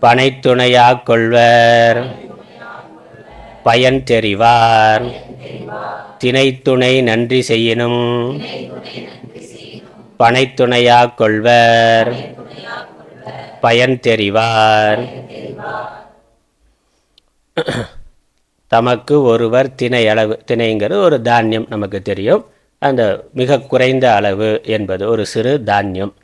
பனைத்துணையாக் கொள்வர். பயன் தெரிவார். திணைத்துணை நன்றி செய்யினும். பனைத்துணையாக கொள்வர். பயன் தெரிவார். தமக்கு ஒருவர் திணை அளவு திணைங்கிறது ஒரு தானியம் நமக்கு தெரியும். அந்த மிக குறைந்த அளவு என்பது ஒரு சிறு தானியம்.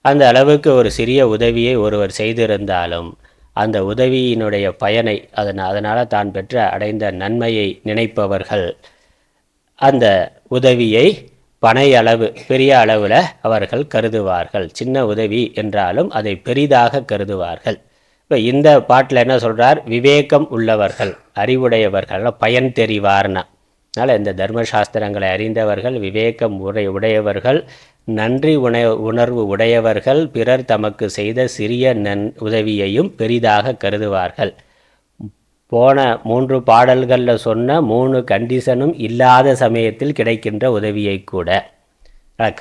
அந்த அளவுக்கு ஒரு சிறிய உதவியை ஒருவர் செய்திருந்தாலும் அந்த உதவியினுடைய பயனை அதன் அதனால் தான் பெற்ற அடைந்த நன்மையை நினைப்பவர்கள். அந்த உதவியை பனை அளவு பெரிய அளவில் அவர்கள் கருதுவார்கள். சின்ன உதவி என்றாலும் அதை பெரிதாக கருதுவார்கள். இப்போ இந்த பாட்டில் என்ன சொல்கிறார் விவேகம் உள்ளவர்கள் அறிவுடையவர்கள் பயன் தெரிவார்னா. அதனால் இந்த தர்மசாஸ்திரங்களை அறிந்தவர்கள் விவேகம் உரை உடையவர்கள் நன்றி உண உணர்வு உடையவர்கள் பிறர் தமக்கு செய்த சிறிய நன் உதவியையும் பெரிதாக கருதுவார்கள். போன மூன்று பாடல்களில் சொன்ன மூணு கண்டிஷனும் இல்லாத சமயத்தில் கிடைக்கின்ற உதவியை கூட.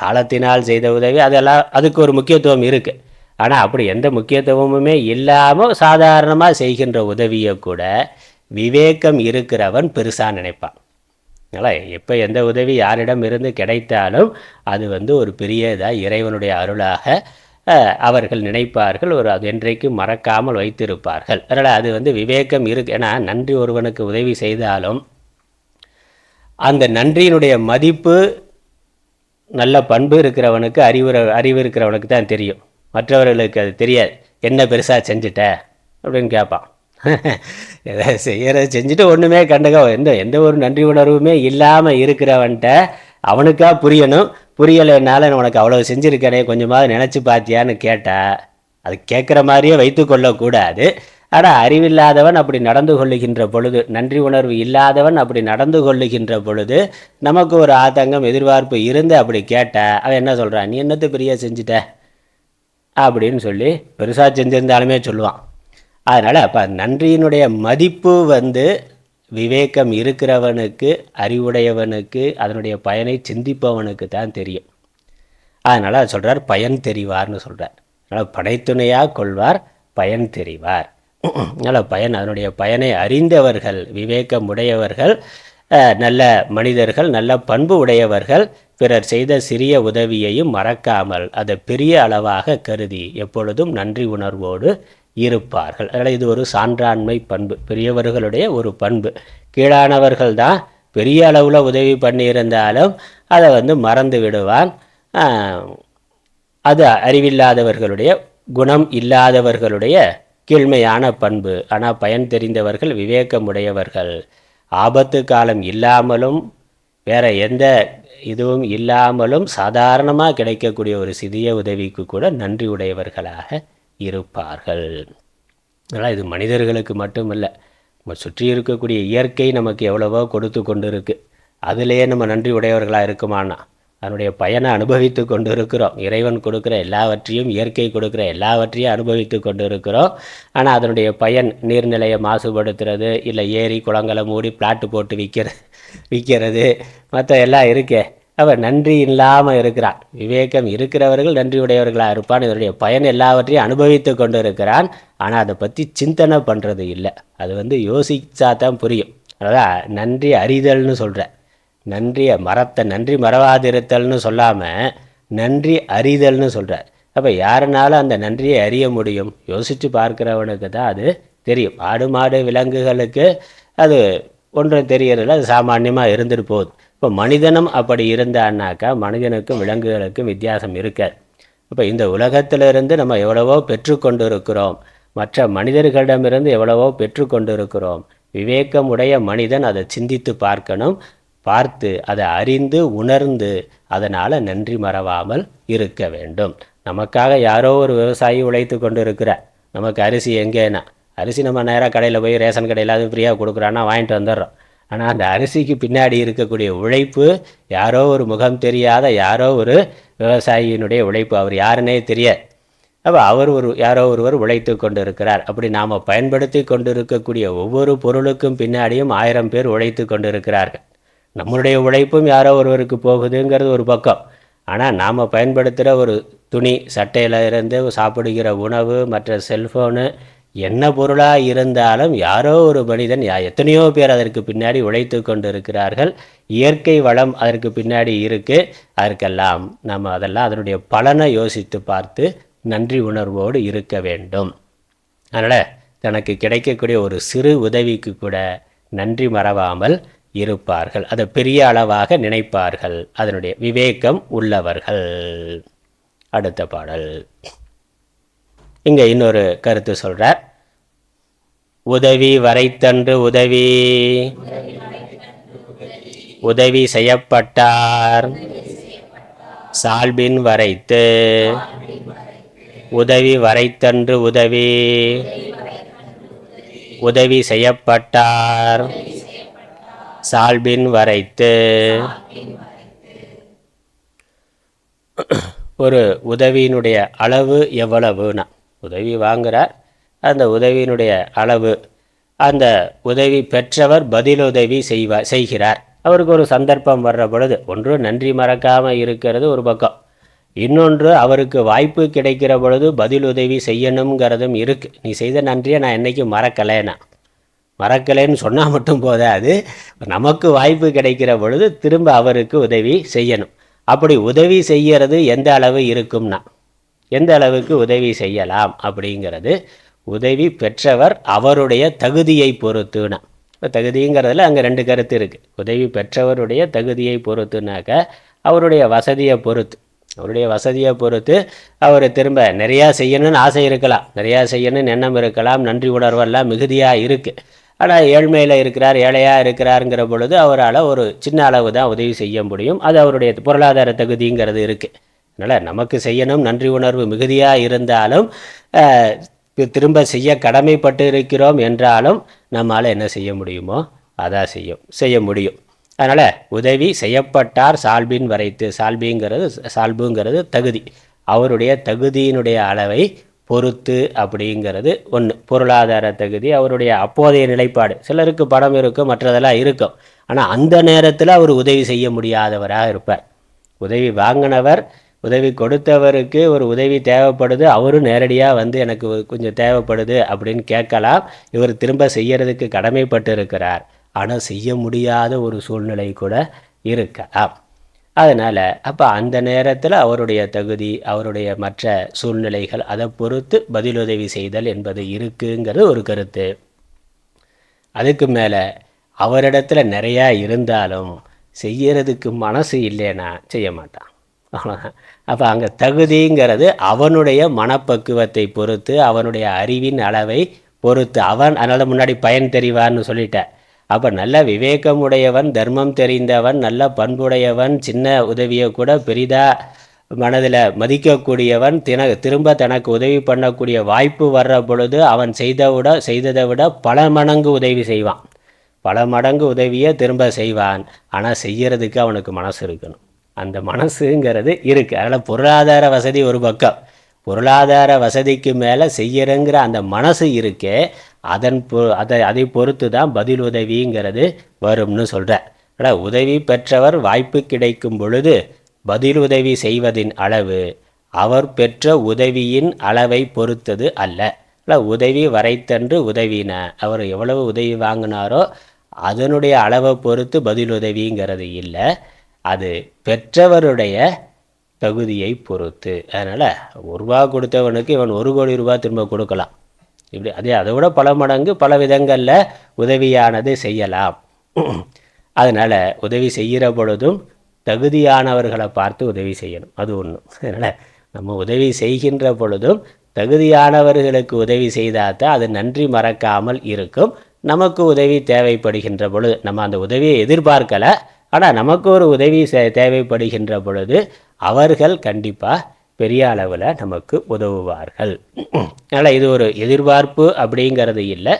காலத்தினால் செய்த உதவி அதெல்லாம் அதுக்கு ஒரு முக்கியத்துவம் இருக்குது ஆனால் அப்படி எந்த முக்கியத்துவமுமே இல்லாமல் சாதாரணமாக செய்கின்ற உதவியை கூட விவேகம் இருக்கிறவன் பெருசாக நினைப்பான். அதனால் எப்போ எந்த உதவி யாரிடம் இருந்து கிடைத்தாலும் அது வந்து ஒரு பெரிய இதாக இறைவனுடைய அருளாக அவர்கள் நினைப்பார்கள். ஒரு அது என்றைக்கும் மறக்காமல் வைத்திருப்பார்கள். அதனால் அது வந்து விவேகம் இருக்கு ஏன்னா நன்றி ஒருவனுக்கு உதவி செய்தாலும் அந்த நன்றியினுடைய மதிப்பு நல்ல பண்பு இருக்கிறவனுக்கு அறிவு அறிவு இருக்கிறவனுக்கு தான் தெரியும். மற்றவர்களுக்கு அது தெரியாது. என்ன பெருசாக செஞ்சுட்ட? அப்படின்னு கேட்பான். எதை செய்கிற செஞ்சுட்டு ஒன்றுமே கண்டுக்க. எந்த எந்த ஒரு நன்றி உணர்வுமே இல்லாமல் இருக்கிறவன்ட்ட அவனுக்காக புரியணும். புரியலைனால உனக்கு அவ்வளோ செஞ்சுருக்கனே கொஞ்சமாவது நினச்சி பார்த்தியான்னு கேட்டா அது கேட்குற மாதிரியே வைத்து கொள்ளக்கூடாது. ஆனால் அறிவில்லாதவன் அப்படி நடந்து கொள்ளுகின்ற பொழுது நன்றி உணர்வு இல்லாதவன் அப்படி நடந்து கொள்ளுகின்ற பொழுது நமக்கு ஒரு ஆதங்கம் எதிர்பார்ப்பு இருந்து அப்படி கேட்டா அவன் என்ன சொல்கிறான் நீ என்னத்தை பெரிய செஞ்சுட்ட? அப்படின்னு சொல்லி பெருசாக செஞ்சிருந்தாலுமே சொல்லுவான். அதனால் அப்போ நன்றியினுடைய மதிப்பு வந்து விவேகம் இருக்கிறவனுக்கு அறிவுடையவனுக்கு அதனுடைய பயனை சிந்திப்பவனுக்கு தான் தெரியும். அதனால் அது சொல்கிறார் பயன் தெரிவார்னு சொல்கிறார் அதனால் படைத்துணையாக கொள்வார் பயன் தெரிவார். அதனால் பயன் அதனுடைய பயனை அறிந்தவர்கள் விவேகம் உடையவர்கள் நல்ல மனிதர்கள் நல்ல பண்பு உடையவர்கள் பிறர் செய்த சிறிய உதவியையும் மறக்காமல் அதை பெரிய அளவாக கருதி எப்பொழுதும் நன்றி உணர்வோடு இருப்பார்கள். அதனால் இது ஒரு சான்றாண்மை பண்பு. பெரியவர்களுடைய ஒரு பண்பு. கீழானவர்கள் தான் பெரிய அளவில் உதவி பண்ணியிருந்தாலும் அதை வந்து மறந்து விடுவான். அது அறிவில்லாதவர்களுடைய குணம் இல்லாதவர்களுடைய கீழ்மையான பண்பு. ஆனால் பயன் தெரிந்தவர்கள் விவேகமுடையவர்கள். ஆபத்து காலம் இல்லாமலும் வேற எந்த இதுவும் இல்லாமலும் சாதாரணமாக கிடைக்கக்கூடிய ஒரு சிறிய உதவிக்கு கூட நன்றி உடையவர்களாக இருப்பார்கள். அதனால் இது மனிதர்களுக்கு மட்டுமல்ல நம்ம சுற்றி இருக்கக்கூடிய இயற்கை நமக்கு எவ்வளவோ கொடுத்து கொண்டு இருக்குது அதிலேயே நம்ம நன்றி உடையவர்களாக இருக்குமானா அதனுடைய பயனை அனுபவித்து கொண்டு இருக்கிறோம் இறைவன் கொடுக்குற எல்லாவற்றையும் இயற்கை கொடுக்குற எல்லாவற்றையும் அனுபவித்து கொண்டு இருக்கிறோம் ஆனால் அதனுடைய பயன் நீர்நிலையை மாசுபடுத்துறது இல்லை ஏரி குளங்களை மூடி பிளாட்டு போட்டு விற்கிற விற்கிறது மற்ற எல்லாம் இருக்கே. அவர் நன்றி இல்லாமல் இருக்கிறான் விவேகம் இருக்கிறவர்கள் நன்றியுடையவர்களாக இருப்பான். இதனுடைய பயன் எல்லாவற்றையும் அனுபவித்து கொண்டு இருக்கிறான் ஆனால் அதை பற்றி சிந்தனை பண்ணுறது இல்லை. அது வந்து யோசிச்சா தான் புரியும். அதான் நன்றி அறிதல்னு சொல்கிறேன் நன்றியை மரத்தை நன்றி மறவாதிருத்தல்னு சொல்லாமல் நன்றி அறிதல்னு சொல்கிறார் அப்போ யாருனாலும் அந்த நன்றியை அறிய முடியும்? யோசித்து பார்க்கிறவனுக்கு தான் அது தெரியும். ஆடு மாடு விலங்குகளுக்கு அது ஒன்றும் தெரியறதில்ல. அது சாமானியமாக இருந்துட்டு போகுது. இப்போ மனிதனும் அப்படி இருந்தான்னாக்கா மனிதனுக்கும் விலங்குகளுக்கும் வித்தியாசம் இருக்காது இப்போ இந்த உலகத்திலிருந்து நம்ம எவ்வளவோ பெற்றுக்கொண்டு இருக்கிறோம் மற்ற மனிதர்களிடமிருந்து எவ்வளவோ பெற்றுக்கொண்டு இருக்கிறோம் விவேகமுடைய மனிதன் அதை சிந்தித்து பார்க்கணும் பார்த்து அதை அறிந்து உணர்ந்து அதனால் நன்றி மறவாமல் இருக்க வேண்டும். நமக்காக யாரோ ஒரு விவசாயி உழைத்து கொண்டு இருக்கிறார் நமக்கு அரிசி எங்கேனா அரிசி நம்ம நேராக கடையில் போய் ரேஷன் கடையில் அது ஃப்ரீயாக கொடுக்குறான்னா வாங்கிட்டு வந்துடுறோம். ஆனால் அந்த அரிசிக்கு பின்னாடி இருக்கக்கூடிய உழைப்பு யாரோ ஒரு முகம் தெரியாத யாரோ ஒரு விவசாயியினுடைய உழைப்பு. அவர் யாருன்னே தெரியாது. அப்போ அவர் ஒரு யாரோ ஒருவர் உழைத்து கொண்டு இருக்கிறார் அப்படி நாம் பயன்படுத்தி கொண்டு இருக்கக்கூடிய ஒவ்வொரு பொருளுக்கும் பின்னாடியும் ஆயிரம் பேர் உழைத்து கொண்டு இருக்கிறார்கள் நம்மளுடைய உழைப்பும் யாரோ ஒருவருக்கு போகுதுங்கிறது ஒரு பக்கம். ஆனால் நாம் பயன்படுத்துகிற ஒரு துணி சட்டையில் இருந்து சாப்பிடுகிற உணவு மற்ற செல்ஃபோனு என்ன பொருளாக இருந்தாலும் யாரோ ஒரு மனிதன் யா எத்தனையோ பேர் அதற்கு பின்னாடி உழைத்து கொண்டு இருக்கிறார்கள் இயற்கை வளம் அதற்கு பின்னாடி இருக்குது அதற்கெல்லாம் நம்ம அதெல்லாம் அதனுடைய பலனை யோசித்து பார்த்து நன்றி உணர்வோடு இருக்க வேண்டும். அதனால் தனக்கு கிடைக்கக்கூடிய ஒரு சிறு உதவிக்கு கூட நன்றி மறவாமல் இருப்பார்கள். அதை பெரிய அளவாக நினைப்பார்கள். அதனுடைய விவேகம் உள்ளவர்கள். அடுத்த பாடல். இங்கே இன்னொரு கருத்து சொல்கிறார் உதவி வரைத்தன்று உதவி. உதவி செய்யப்பட்டார். சால்பின் வரைத்து. உதவி வரைத்தன்று உதவி. உதவி செய்யப்பட்டார். சால்பின் வரைத்து. ஒரு உதவியினுடைய அளவு எவ்வளவுனா. உதவி வாங்குகிறார் அந்த உதவியினுடைய அளவு அந்த உதவி பெற்றவர் பதிலுதவி செய்வார் செய்கிறார். அவருக்கு ஒரு சந்தர்ப்பம் வர்ற பொழுது ஒன்று நன்றி மறக்காமல் இருக்கிறது ஒரு பக்கம். இன்னொன்று அவருக்கு வாய்ப்பு கிடைக்கிற பொழுது பதிலுதவி செய்யணுங்கிறதும் இருக்குது நீ செய்த நன்றியை நான் என்றைக்கும் மறக்கலைன்னா. மறக்கலைன்னு சொன்னால் மட்டும் போதாது. நமக்கு வாய்ப்பு கிடைக்கிற பொழுது திரும்ப அவருக்கு உதவி செய்யணும். அப்படி உதவி செய்கிறது எந்த அளவு இருக்கும்னா எந்த அளவுக்கு உதவி செய்யலாம் அப்படிங்கிறது உதவி பெற்றவர் அவருடைய தகுதியை பொறுத்துனா இப்போ தகுதிங்கிறதுல அங்கே ரெண்டு கருத்து இருக்குது உதவி பெற்றவருடைய தகுதியை பொறுத்துனாக்க அவருடைய வசதியை பொறுத்து. அவருடைய வசதியை பொறுத்து அவர் திரும்ப நிறையா செய்யணும்னு ஆசை இருக்கலாம். நிறையா செய்யணும்னு எண்ணம் இருக்கலாம். நன்றி உணர்வெல்லாம் மிகுதியாக இருக்குது ஆனால் ஏழ்மையில் இருக்கிறார் ஏழையாக இருக்கிறாருங்கிற பொழுது அவரால் ஒரு சின்ன அளவு தான் உதவி செய்ய முடியும். அது அவருடைய பொருளாதார தகுதிங்கிறது இருக்குது அதனால் நமக்கு செய்யணும் நன்றி உணர்வு மிகுதியாக இருந்தாலும் திரும்ப செய்ய கடமைப்பட்டு இருக்கிறோம் என்றாலும் நம்மால் என்ன செய்ய முடியுமோ அதான் செய்யும் செய்ய முடியும். அதனால் உதவி செய்யப்பட்டார் சால்பின் வரைத்து சால்பிங்கிறது சால்புங்கிறது தகுதி. அவருடைய தகுதியினுடைய அளவை பொறுத்து அப்படிங்கிறது ஒன்று பொருளாதார தகுதி அவருடைய அப்போதைய நிலைப்பாடு. சிலருக்கு பணம் இருக்கும் மற்றதெல்லாம் இருக்கும். ஆனால் அந்த நேரத்தில் அவர் உதவி செய்ய முடியாதவராக இருப்பார். உதவி வாங்கினவர் உதவி கொடுத்தவருக்கு ஒரு உதவி தேவைப்படுது. அவரும் நேரடியாக வந்து எனக்கு கொஞ்சம் தேவைப்படுது அப்படின்னு கேட்கலாம். இவர் திரும்ப செய்யறதுக்கு கடமைப்பட்டு இருக்கிறார் ஆனால் செய்ய முடியாத ஒரு சூழ்நிலை கூட இருக்கலாம். அதனால் அப்போ அந்த நேரத்தில் அவருடைய தகுதி அவருடைய மற்ற சூழ்நிலைகள் அதை பொறுத்து பதிலுதவி செய்தல் என்பது இருக்குங்கிறது ஒரு கருத்து. அதுக்கு மேலே அவரிடத்துல நிறையா இருந்தாலும் செய்யறதுக்கு மனசு இல்லைன்னா செய்ய மாட்டான். அவ்வளோதான் அப்போ அங்கே தகுதிங்கிறது அவனுடைய மனப்பக்குவத்தை பொறுத்து அவனுடைய அறிவின் அளவை பொறுத்து. அவன் அதனால் முன்னாடி பயன் தெரிவான்னு சொல்லிட்டேன். அப்போ நல்ல விவேகமுடையவன் தர்மம் தெரிந்தவன் நல்ல பண்புடையவன் சின்ன உதவியை கூட பெரிதாக மனதில் மதிக்கக்கூடியவன் தின திரும்ப தனக்கு உதவி பண்ணக்கூடிய வாய்ப்பு வர்ற பொழுது அவன் செய்த விட செய்ததை விட பல மடங்கு உதவி செய்வான். பல மடங்கு உதவியை திரும்ப செய்வான். ஆனால் செய்யறதுக்கு அவனுக்கு மனசு இருக்கணும். அந்த மனசுங்கிறது இருக்குது அதனால் பொருளாதார வசதி ஒரு பக்கம். பொருளாதார வசதிக்கு மேலே செய்யறங்கிற அந்த மனசு இருக்கே அதன் பொ அதை அதை பொறுத்து தான் பதில் உதவிங்கிறது வரும்னு சொல்கிறார் ஆனால் உதவி பெற்றவர் வாய்ப்பு கிடைக்கும் பொழுது பதில் உதவி செய்வதின் அளவு அவர் பெற்ற உதவியின் அளவை பொறுத்தது அல்ல. அல்ல உதவி வரைத்தன்று உதவின அவர் எவ்வளவு உதவி வாங்கினாரோ அதனுடைய அளவை பொறுத்து பதில் உதவிங்கிறது இல்லை. அது பெற்றவருடைய தகுதியை பொறுத்து. அதனால் ஒரு ரூபா கொடுத்தவனுக்கு இவன் ஒரு கோடி ரூபா திரும்ப கொடுக்கலாம். இப்படி அதே அதை விட பல மடங்கு பல விதங்களில் உதவியானது செய்யலாம். அதனால் உதவி செய்கிற பொழுதும் தகுதியானவர்களை பார்த்து உதவி செய்யணும். அது ஒன்று அதனால் நம்ம உதவி செய்கின்ற பொழுதும் தகுதியானவர்களுக்கு உதவி செய்தால் தான் அது நன்றி மறக்காமல் இருக்கும். நமக்கு உதவி தேவைப்படுகின்ற பொழுது நம்ம அந்த உதவியை எதிர்பார்க்கல ஆனால் நமக்கு ஒரு உதவி தேவைப்படுகின்ற பொழுது அவர்கள் கண்டிப்பாக பெரிய அளவில் நமக்கு உதவுவார்கள். அதனால் இது ஒரு எதிர்பார்ப்பு அப்படிங்கிறது இல்லை.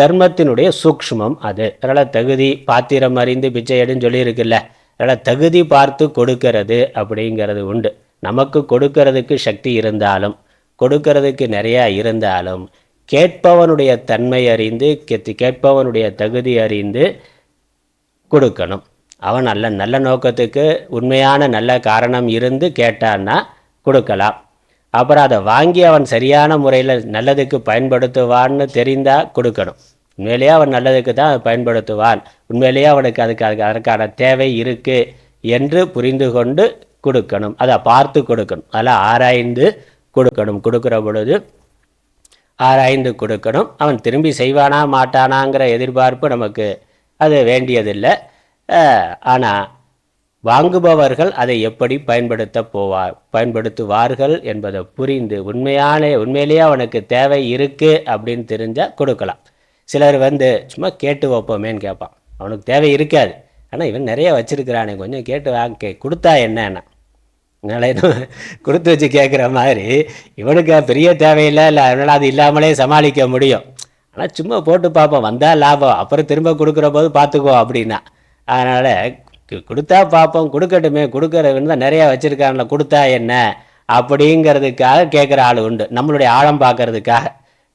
தர்மத்தினுடைய சூக்ஷ்மம் அது. அதனால் தகுதி பாத்திரம் அறிந்து பிச்சை எடுன்னு சொல்லியிருக்குல்ல. அதனால் தகுதி பார்த்து கொடுக்கறது அப்படிங்கிறது உண்டு. நமக்கு கொடுக்கறதுக்கு சக்தி இருந்தாலும் கொடுக்கறதுக்கு நிறையா இருந்தாலும் கேட்பவனுடைய தன்மை அறிந்து கேட்பவனுடைய தகுதி அறிந்து கொடுக்கணும். அவன் நல்ல நல்ல நோக்கத்துக்கு உண்மையான நல்ல காரணம் இருந்து கேட்டான்னா கொடுக்கலாம். அப்புறம் அதை வாங்கி அவன் சரியான முறையில் நல்லதுக்கு பயன்படுத்துவான்னு தெரிந்தால் கொடுக்கணும். உண்மையிலேயே அவன் நல்லதுக்கு தான் அதை பயன்படுத்துவான். உண்மையிலேயே அவனுக்கு அதுக்கு அதுக்கு அதற்கான தேவை இருக்குது என்று புரிந்து கொண்டு கொடுக்கணும். அதை பார்த்து கொடுக்கணும். அதெல்லாம் ஆராய்ந்து கொடுக்கணும். கொடுக்குற பொழுது ஆராய்ந்து கொடுக்கணும். அவன் திரும்பி செய்வானா மாட்டானாங்கிற எதிர்பார்ப்பு நமக்கு அது வேண்டியதில்லை. ஆனால் வாங்குபவர்கள் அதை எப்படி பயன்படுத்த போவார் பயன்படுத்துவார்கள் என்பதை புரிந்து உண்மையான உண்மையிலேயே அவனுக்கு தேவை இருக்குது அப்படின்னு தெரிஞ்சால் கொடுக்கலாம். சிலர் வந்து சும்மா கேட்டு வைப்போமேன்னு கேட்பான். அவனுக்கு தேவை இருக்காது. ஆனால் இவன் நிறைய வச்சுருக்கிறானே. கொஞ்சம் கேட்டு வாங்க கே கொடுத்தா என்னன்னா? அதனால் கொடுத்து வச்சு கேட்குற மாதிரி இவனுக்கு பெரிய தேவையில்லை இல்லை அதனால் அது இல்லாமலே சமாளிக்க முடியும். ஆனால் சும்மா போட்டு பார்ப்போம். வந்தால் லாபம். அப்புறம் திரும்ப கொடுக்குற போது பார்த்துக்குவோம் அப்படின்னா. அதனால் கொடுத்தா பார்ப்போம் கொடுக்கட்டுமே கொடுக்கறதுன்னு தான் நிறையா வச்சுருக்காங்கள கொடுத்தா என்ன? அப்படிங்கிறதுக்காக கேட்குற ஆள் உண்டு. நம்மளுடைய ஆழம் பார்க்கறதுக்காக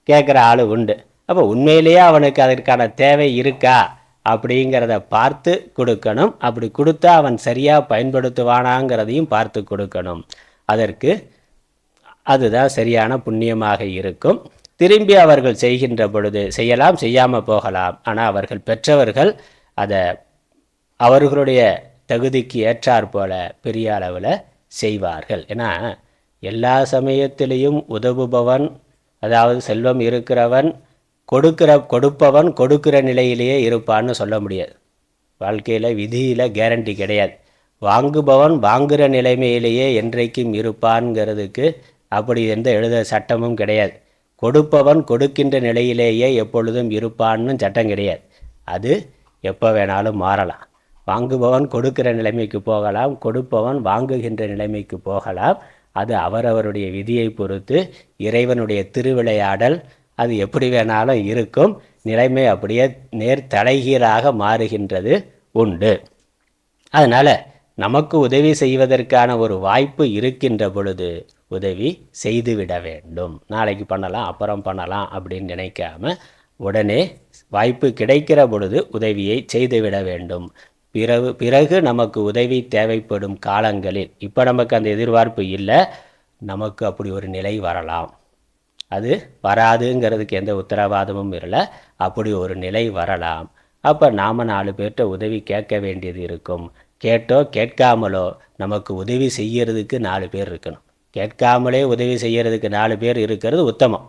கேட்குற ஆள் உண்டு. அப்போ உண்மையிலேயே அவனுக்கு அதற்கான தேவை இருக்கா? அப்படிங்கிறத பார்த்து கொடுக்கணும். அப்படி கொடுத்தா அவன் சரியாக பயன்படுத்துவானாங்கிறதையும் பார்த்து கொடுக்கணும். அதற்கு அதுதான் சரியான புண்ணியமாக இருக்கும். திரும்பி அவர்கள் செய்கின்ற பொழுது செய்யலாம் செய்யாமல் போகலாம். ஆனால் அவர்கள் பெற்றவர்கள் அதை அவர்களுடைய தகுதிக்கு ஏற்றாற் போல பெரிய அளவில் செய்வார்கள். ஏன்னா எல்லா சமயத்திலையும் உதவுபவன் அதாவது செல்வம் இருக்கிறவன் கொடுக்கிற கொடுப்பவன் கொடுக்கிற நிலையிலேயே இருப்பான்னு சொல்ல முடியாது. வாழ்க்கையில் விதியில் கேரண்டி கிடையாது. வாங்குபவன் வாங்குகிற நிலைமையிலேயே என்றைக்கும் இருப்பான்ங்கிறதுக்கு அப்படி எந்த எழுத சட்டமும் கிடையாது. கொடுப்பவன் கொடுக்கின்ற நிலையிலேயே எப்பொழுதும் இருப்பான்னு சட்டம் கிடையாது. அது எப்போ வேணாலும் மாறலாம். வாங்குபவன் கொடுக்கிற நிலைமைக்கு போகலாம் கொடுப்பவன் வாங்குகின்ற நிலைமைக்கு போகலாம். அது அவரவருடைய விதியை பொறுத்து இறைவனுடைய திருவிளையாடல் அது எப்படி வேணாலும் இருக்கும். நிலைமை அப்படியே நேர் தலைகீழாக மாறுகின்றது உண்டு. அதனால் நமக்கு உதவி செய்வதற்கான ஒரு வாய்ப்பு இருக்கின்ற பொழுது உதவி செய்துவிட வேண்டும். நாளைக்கு பண்ணலாம் அப்புறம் பண்ணலாம் அப்படின்னு நினைக்காம உடனே வாய்ப்பு கிடைக்கிற பொழுது உதவியை செய்துவிட வேண்டும். பிறகு பிறகு நமக்கு உதவி தேவைப்படும் காலங்களில் இப்போ நமக்கு அந்த எதிர்பார்ப்பு இல்லை நமக்கு அப்படி ஒரு நிலை வரலாம். அது வராதுங்கிறதுக்கு எந்த உத்தரவாதமும் இல்லை அப்படி ஒரு நிலை வரலாம். அப்போ நாம் நாலு பேர்கிட்ட உதவி கேட்க வேண்டியது இருக்கும். கேட்டோ கேட்காமலோ நமக்கு உதவி செய்யறதுக்கு நாலு பேர் இருக்கணும். கேட்காமலே உதவி செய்யறதுக்கு நாலு பேர் இருக்கிறது உத்தமம்.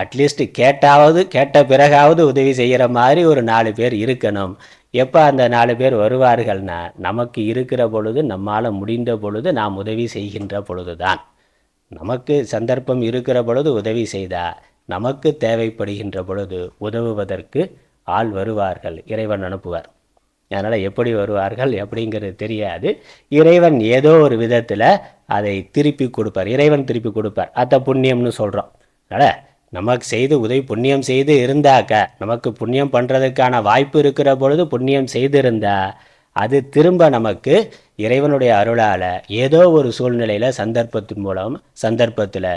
அட்லீஸ்ட் கேட்டாவது கேட்ட பிறகாவது உதவி செய்கிற மாதிரி ஒரு நாலு பேர் இருக்கணும். எப்போ அந்த நாலு பேர் வருவார்கள்னா நமக்கு இருக்கிற பொழுது நம்மால் முடிந்த பொழுது நாம் உதவி செய்கின்ற பொழுதுதான். நமக்கு சந்தர்ப்பம் இருக்கிற பொழுது உதவி செய்தால் நமக்கு தேவைப்படுகின்ற பொழுது உதவுவதற்கு ஆள் வருவார்கள் இறைவன் அனுப்புவார். அதனால் எப்படி வருவார்கள் எப்படிங்கிறது தெரியாது. இறைவன் ஏதோ ஒரு விதத்தில் அதை திருப்பி கொடுப்பார். இறைவன் திருப்பி கொடுப்பார். அத்த புண்ணியம்னு சொல்கிறோம் அதனால் நமக்கு செய்து உதவி புண்ணியம் செய்து இருந்தாக்க நமக்கு புண்ணியம் பண்ணுறதுக்கான வாய்ப்பு இருக்கிற பொழுது புண்ணியம் செய்திருந்தா அது திரும்ப நமக்கு இறைவனுடைய அருளால் ஏதோ ஒரு சூழ்நிலையில் சந்தர்ப்பத்தின் மூலம் சந்தர்ப்பத்தில்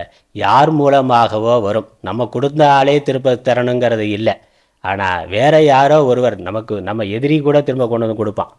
யார் மூலமாகவோ வரும். நம்ம கொடுத்த ஆளே திருப்ப தரணுங்கிறது இல்லை. ஆனால் வேற யாரோ ஒருவர் நமக்கு நம்ம எதிரி கூட திரும்ப கொண்டு வந்து கொடுப்பான்.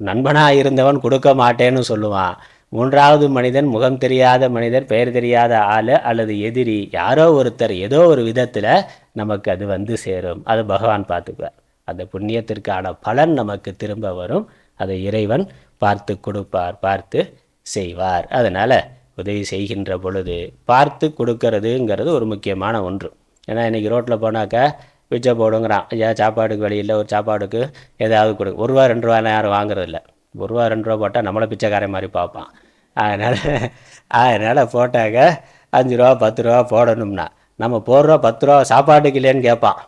நண்பனாக இருந்தவன் கொடுக்க மாட்டேன்னு சொல்லுவான். மூன்றாவது மனிதன் முகம் தெரியாத மனிதர் பெயர் தெரியாத ஆள் அல்லது எதிரி யாரோ ஒருத்தர் ஏதோ ஒரு விதத்தில் நமக்கு அது வந்து சேரும். அது பகவான் பார்த்துக்குவார். அந்த புண்ணியத்திற்கான பலன் நமக்கு திரும்ப வரும். அதை இறைவன் பார்த்து கொடுப்பார் பார்த்து செய்வார். அதனால் உதவி செய்கின்ற பொழுது பார்த்து கொடுக்கறதுங்கிறது ஒரு முக்கியமான ஒன்று. ஏன்னா இன்றைக்கி ரோட்டில் போனாக்கா பிச்சை போடுங்கிறான். ஐயா சாப்பாடுக்கு வழியில் ஒரு சாப்பாடுக்கு ஏதாவது கொடு. ஒரு ரூபா ரெண்டு ரூபா யாரும் வாங்குறதில்ல. ஒரு ரூபா ரெண்டு ரூபா போட்டால் நம்மளை பிச்சைக்காரன் மாதிரி பார்ப்பான். அதனால் அதனால் போட்டாக்க அஞ்சு ரூபா பத்து ரூபா போடணும்னா நம்ம போடுறோம் பத்து ரூபா சாப்பாட்டுக்கு இல்லைன்னு கேட்பான்.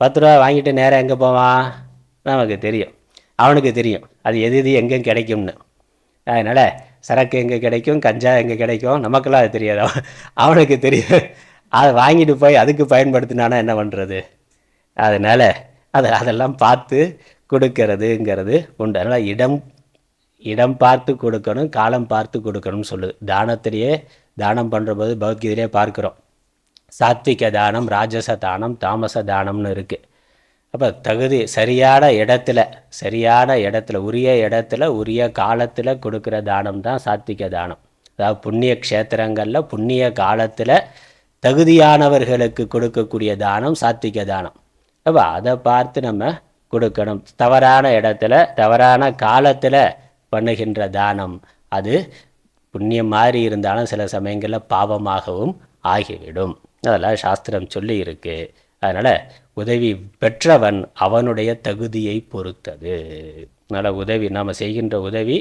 பத்து ரூபா வாங்கிட்டு நேராக எங்கே போவான்? நமக்கு தெரியும். அவனுக்கு தெரியும். அது எது எது எங்கே கிடைக்கும்னு. அதனால் சரக்கு எங்கே கிடைக்கும் கஞ்சா எங்கே கிடைக்கும் நமக்கெல்லாம் அது தெரியாது. அவனுக்கு தெரியும். அதை வாங்கிட்டு போய் அதுக்கு பயன்படுத்தினானா என்ன பண்ணுறது அதனால் அதை அதெல்லாம் பார்த்து கொடுக்கறதுங்கிறது உண்டு. அதனால் இடம் இடம் பார்த்து கொடுக்கணும் காலம் பார்த்து கொடுக்கணும்னு சொல்லுது தானத்திலேயே தானம் பண்ணுற போது பகவத்கீதையிலே பார்க்குறோம். சாத்விக தானம் ராஜச தானம் தாமச தானம்னு இருக்குது அப்போ தகுதி சரியான இடத்துல சரியான இடத்துல உரிய இடத்துல உரிய காலத்தில் கொடுக்குற தானம் தான் சாத்விக தானம். அதாவது புண்ணிய க்ஷேத்திரங்களில் புண்ணிய காலத்தில் தகுதியானவர்களுக்கு கொடுக்கக்கூடிய தானம் சாத்விக தானம். அப்போ அதை பார்த்து நம்ம கொடுக்கணும். தவறான இடத்துல தவறான காலத்தில் பண்ணுகின்ற தானம். அது புண்ணியம் மாதிரி இருந்தாலும் சில சமயங்களில் பாவமாகவும் ஆகிவிடும். அதெல்லாம் சாஸ்திரம் சொல்லி இருக்கு அதனால் உதவி பெற்றவன் அவனுடைய தகுதியை பொறுத்தது. அதனால் உதவி நாம் செய்கின்ற உதவி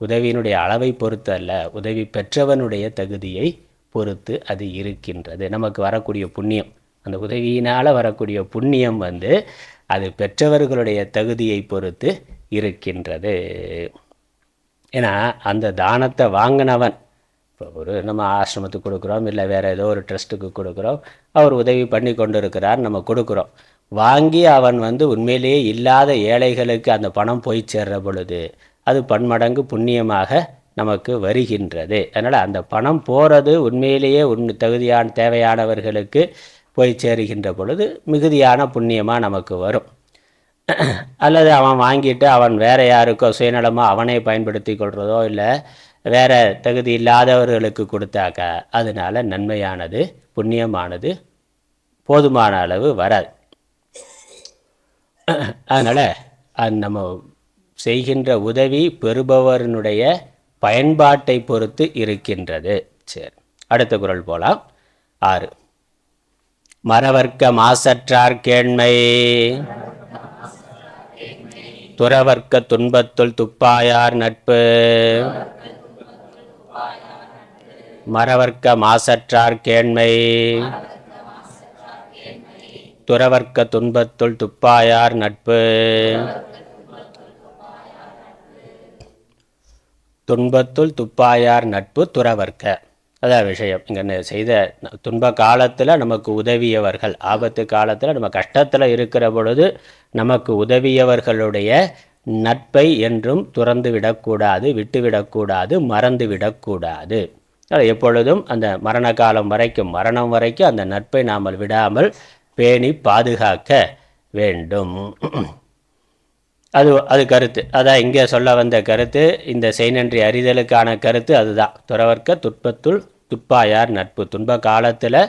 உதவியினுடைய அளவை பொறுத்து அல்ல உதவி பெற்றவனுடைய தகுதியை பொறுத்து அது இருக்கின்றது. நமக்கு வரக்கூடிய புண்ணியம் அந்த உதவியினால் வரக்கூடிய புண்ணியம் வந்து அது பெற்றவர்களுடைய தகுதியை பொறுத்து இருக்கின்றது. ஏன்னா அந்த தானத்தை வாங்கினவன் இப்போ ஒரு நம்ம ஆசிரமத்துக்கு கொடுக்குறோம் இல்லை வேறு ஏதோ ஒரு ட்ரஸ்ட்டுக்கு கொடுக்குறோம் அவர் உதவி பண்ணி கொண்டு இருக்கிறார் நம்ம கொடுக்குறோம். வாங்கி அவன் வந்து உண்மையிலேயே இல்லாத ஏழைகளுக்கு அந்த பணம் போய் சேர்ற பொழுது அது பன்மடங்கு புண்ணியமாக நமக்கு வருகின்றது. அதனால் அந்த பணம் போகிறது உண்மையிலேயே உண் தகுதியான தேவையானவர்களுக்கு போய் சேருகின்ற பொழுது மிகுதியான புண்ணியமாக நமக்கு வரும். அல்லது அவன் வாங்கிட்டு அவன் வேற யாருக்கோ சுயநலமாக அவனை பயன்படுத்தி கொள்றதோ இல்லை வேற தகுதி இல்லாதவர்களுக்கு கொடுத்தாக்க அதனால நன்மையானது புண்ணியமானது போதுமான அளவு வராது. அதனால் அது நம்ம செய்கின்ற உதவி பெறுபவரினுடைய பயன்பாட்டை பொறுத்து இருக்கின்றது. சரி அடுத்த குறள் போலாம். ஆறு. மறவர்க்க மாசற்றார் கேண்மை. துறவர்க்க துன்பத்துள் துப்பாயார் நட்பு. மறவர்க்க மாசற்றார் கேண்மை. துறவர்க்க துன்பத்துள் துப்பாயார் நட்பு. துன்பத்துள் துப்பாயார் நட்பு துறவர்க்க. அதான் விஷயம். இங்கே செய்த துன்ப காலத்தில் நமக்கு உதவியவர்கள் ஆபத்து காலத்தில் நம்ம கஷ்டத்தில் இருக்கிற பொழுது நமக்கு உதவியவர்களுடைய நட்பை என்றும் துறந்து விடக்கூடாது விட்டுவிடக்கூடாது மறந்து விடக்கூடாது. எப்பொழுதும் அந்த மரண காலம் வரைக்கும் மரணம் வரைக்கும் அந்த நட்பை நாம் விடாமல் பேணி பாதுகாக்க வேண்டும். அது அது கருத்து. அதான் இங்கே சொல்ல வந்த கருத்து இந்த செய்நன்றி அறிதலுக்கான கருத்து அதுதான் துறவர்க்க துன்பத்துள் துப்பாயார் நட்பு. துன்ப காலத்தில்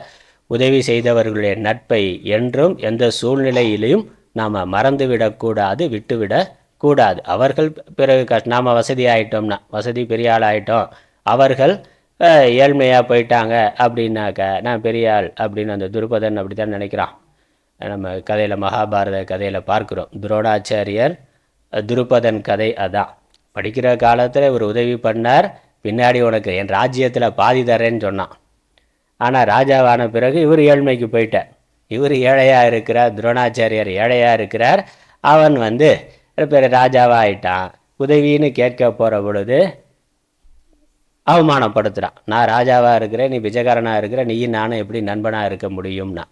உதவி செய்தவர்களுடைய நட்பை என்றும் எந்த சூழ்நிலையிலையும் நாம் மறந்துவிடக்கூடாது விட்டுவிடக்கூடாது அவர்கள் பிறகு கஷ் நாம் வசதி ஆகிட்டோம்னா வசதி பெரிய ஆள் ஆகிட்டோம் அவர்கள் ஏழ்மையாக போயிட்டாங்க அப்படின்னாக்க நான் பெரிய ஆள் அப்படின்னு அந்த துருபதன் அப்படி தான் நினைக்கிறான். நம்ம கதையில் மகாபாரத கதையில் பார்க்குறோம். துரோணாச்சாரியர் துருபதன் கதை அதான். படிக்கிற காலத்தில் இவர் உதவி பண்ணார் பின்னாடி உனக்கு என் ராஜ்யத்தில் பாதி தரேன்னு சொன்னான். ஆனால் ராஜாவான பிறகு இவர் ஏழ்மைக்கு போயிட்டார். இவர் ஏழையாக இருக்கிறார் துரோணாச்சாரியர் ஏழையாக இருக்கிறார். அவன் வந்து பெரிய ராஜாவாக ஆயிட்டான் உதவின்னு கேட்க போகிற பொழுது அவமானப்படுத்துகிறான் நான் ராஜாவாக இருக்கிறேன் நீ பிஜகாரனாக இருக்கிற நீயும் நானும் எப்படி நண்பனாக இருக்க முடியும்னா?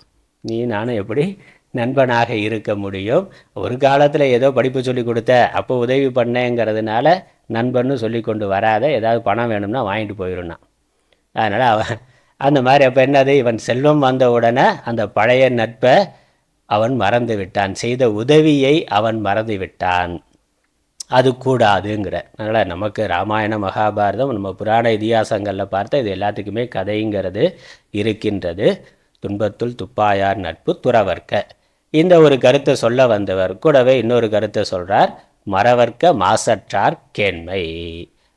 நீ நானும் எப்படி நண்பனாக இருக்க முடியும். ஒரு காலத்தில் ஏதோ படிப்பு சொல்லி கொடுத்த அப்போ உதவி பண்ணேங்கிறதுனால நண்பன்னு சொல்லி கொண்டு வராத ஏதாவது பணம் வேணும்னா வாங்கிட்டு போயிடும்னா அதனால் அவன் அந்த மாதிரி அப்போ என்னது இவன் செல்வம் வந்த உடனே அந்த பழைய நட்பை அவன் மறந்து விட்டான். செய்த உதவியை அவன் மறந்து விட்டான். அது கூடாதுங்கிற. அதனால் நமக்கு ராமாயண மகாபாரதம் நம்ம புராண இதிகாசங்களில் பார்த்தா இது எல்லாத்துக்குமே கதைங்கிறது இருக்கின்றது. துன்பத்துள் துப்பாயார் நட்பு துறவர்க்க. இந்த ஒரு கருத்தை சொல்ல வந்தவர். கூடவே இன்னொரு கருத்தை சொல்கிறார் மறவர்க்க மாசற்றார் கேண்மை.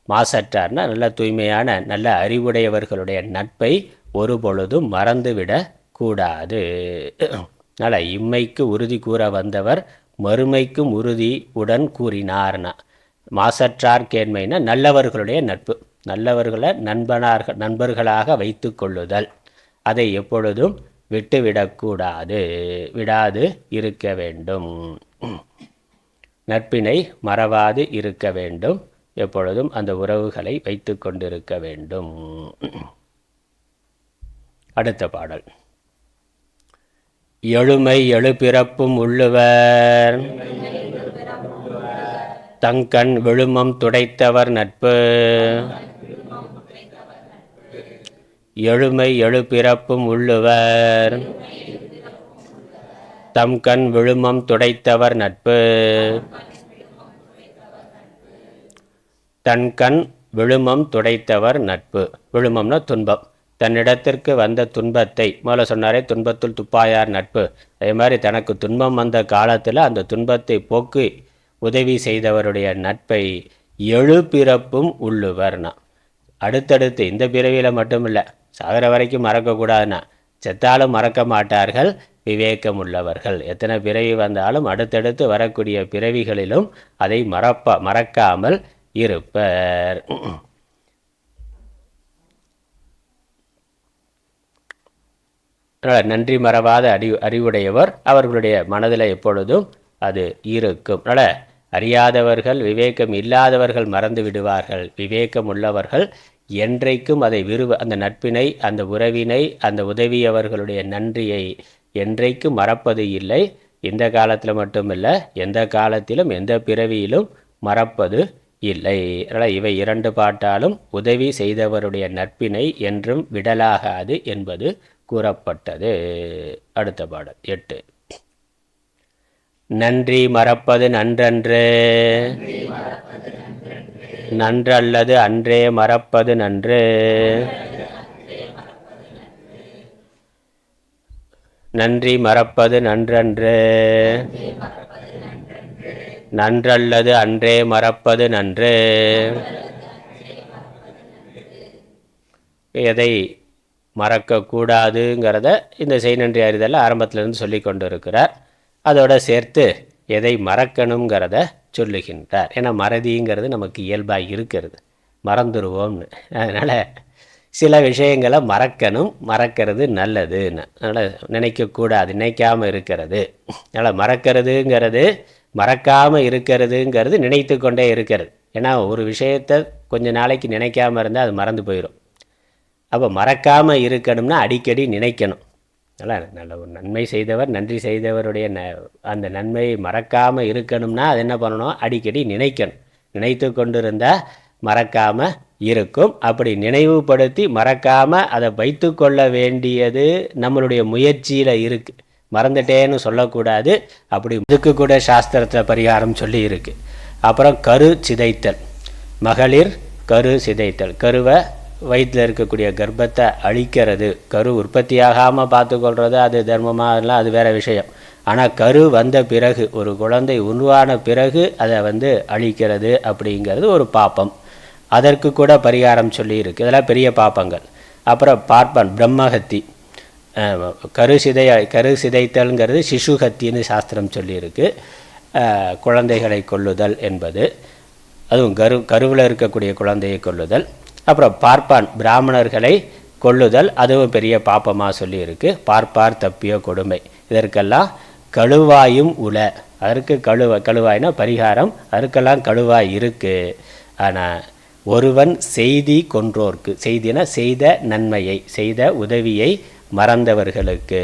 மாசற்றார்னா நல்ல தூய்மையான நல்ல அறிவுடையவர்களுடைய நட்பை ஒரு பொழுதும் மறந்துவிடக் கூடாது. அதனால் இம்மைக்கு உறுதி கூற வந்தவர் மறுமைக்கும் உறுதி உடன் கூறினார்னா. மாசற்றார் கேண்மைனா நல்லவர்களுடைய நட்பு. நல்லவர்களை நண்பனார்கள் நண்பர்களாக வைத்து கொள்ளுதல். அதை எப்பொழுதும் விட்டுவிடக்கூடாது. விடாது இருக்க வேண்டும். நட்பினை மறவாது இருக்க வேண்டும். எப்பொழுதும் அந்த உறவுகளை வைத்து கொண்டிருக்க வேண்டும். அடுத்த பாடல். எழுமை எழுபிறப்பும் உள்ளுவர். தங்கண் விழுமம் துடைத்தவர் நட்பு. எழுமை எழுபிறப்பும் உள்ளுவர். தம் கண் விழுமம் துடைத்தவர் நட்பு. தன் கண் விழுமம் துடைத்தவர் நட்பு. விழுமம்னா துன்பம். தன்னிடத்திற்கு வந்த துன்பத்தை முதல்ல சொன்னாரே துன்பத்துள் துப்பாயார் நட்பு. அதே மாதிரி தனக்கு துன்பம் வந்த காலத்தில் அந்த துன்பத்தை போக்கு உதவி செய்தவருடைய நட்பை எழுபிறப்பும் உள்ளுவர்னா. அடுத்தடுத்து இந்த பிறவியில் மட்டும் இல்லை சாகிற வரைக்கும் மறக்கக்கூடாதுன்னா செத்தாலும் மறக்க மாட்டார்கள் விவேகம் உள்ளவர்கள் எத்தனை பிறவி வந்தாலும் அடுத்தடுத்து வரக்கூடிய பிறவிகளிலும் அதை மறப்ப மறக்காமல் இருப்பர். நன்றி மறவாத அறி அறிவுடையவர் அவர்களுடைய மனதில் எப்பொழுதும் அது இருக்கும். அதனால் அறியாதவர்கள் விவேகம் இல்லாதவர்கள் மறந்து விடுவார்கள். விவேகம் உள்ளவர்கள் என்றைக்கும் அதை விருவ அந்த நட்பினை அந்த உறவினை அந்த உதவியவர்களுடைய நன்றியை என்றைக்கும் மறப்பது இல்லை. இந்த காலத்தில் மட்டுமில்லை எந்த காலத்திலும் எந்த பிறவியிலும் மறப்பது இல்லை. அதனால் இவை இரண்டு பாட்டாலும் உதவி செய்தவருடைய நட்பினை என்றும் விடலாகாது என்பது கூறப்பட்டது. அடுத்த பாடல் எட்டு. நன்றி மறப்பது நன்றன்று. நன்றல்லது அன்றே மறப்பது நன்று. நன்றி மறப்பது நன்றன்று. நன்றல்லது அன்றே மறப்பது நன்று. எதை மறக்கக்கூடாதுங்கிறத இந்த செய் நன்றி அறிதலில் ஆரம்பத்திலிருந்து சொல்லி கொண்டு இருக்கிறார் அதோட சேர்த்து எதை மறக்கணுங்கிறத சொல்லுகின்றார். ஏன்னா மறதிங்கிறது நமக்கு இயல்பாக இருக்கிறது. மறந்துடுவோம்னு அதனால் சில விஷயங்களை மறக்கணும் மறக்கிறது நல்லதுன்னு. அதனால் நினைக்கக்கூடாது நினைக்காமல் இருக்கிறது. அதனால் மறக்கிறதுங்கிறது மறக்காமல் இருக்கிறதுங்கிறது நினைத்து கொண்டே இருக்கிறது. ஏன்னா ஒரு விஷயத்தை கொஞ்ச நாளைக்கு நினைக்காம இருந்தால் அது மறந்து போயிடும் அப்போ மறக்காமல் இருக்கணும்னா அடிக்கடி நினைக்கணும். நல்லா நல்ல ஒரு நன்மை செய்தவர் நன்றி செய்தவருடைய ந அந்த நன்மையை மறக்காமல் இருக்கணும்னா அது என்ன பண்ணணும்? அடிக்கடி நினைக்கணும். நினைத்து கொண்டிருந்தால் மறக்காமல் இருக்கும். அப்படி நினைவுபடுத்தி மறக்காமல் அதை வைத்து கொள்ள வேண்டியது நம்மளுடைய முயற்சியில் இருக்குது மறந்துட்டேன்னு சொல்லக்கூடாது. அப்படி இதுக்கு கூட சாஸ்திரத்தில் பரிகாரம் சொல்லி இருக்குது அப்புறம் கரு சிதைத்தல். மகளிர் கரு சிதைத்தல். கருவை வயிற்றில் இருக்கக்கூடிய கர்ப்பத்தை அழிக்கிறது. கரு உற்பத்தியாகாமல் பார்த்துக்கொள்வது அது தர்மமாக அது வேறு விஷயம். ஆனால் கரு வந்த பிறகு ஒரு குழந்தை உருவான பிறகு அதை வந்து அழிக்கிறது அப்படிங்கிறது ஒரு பாப்பம். அதற்கு கூட பரிகாரம் சொல்லியிருக்கு இதெல்லாம் பெரிய பாப்பங்கள். அப்புறம் பார்ப்பன் பிரம்மஹத்தி. கரு சிதை கரு சிதைத்தல்ங்கிறது சிசுஹத்தின்னு சாஸ்திரம் சொல்லியிருக்கு குழந்தைகளை கொல்லுதல் என்பது. அதுவும் கரு கருவில் இருக்கக்கூடிய குழந்தையை கொல்லுதல். அப்புறம் பார்ப்பான் பிராமணர்களை கொள்ளுதல் அதுவும் பெரிய பாப்பமாக சொல்லியிருக்கு. பார்ப்பார் தப்பிய கொடுமை. இதற்கெல்லாம் கழுவாயும் உல. அதற்கு கழுவ கழுவாய்னா பரிகாரம் அதற்கெல்லாம் கழுவாய் இருக்குது ஆனால் ஒருவன் செய்தி கொன்றோர்க்கு செய்தினா செய்த நன்மையை செய்த உதவியை மறந்தவர்களுக்கு.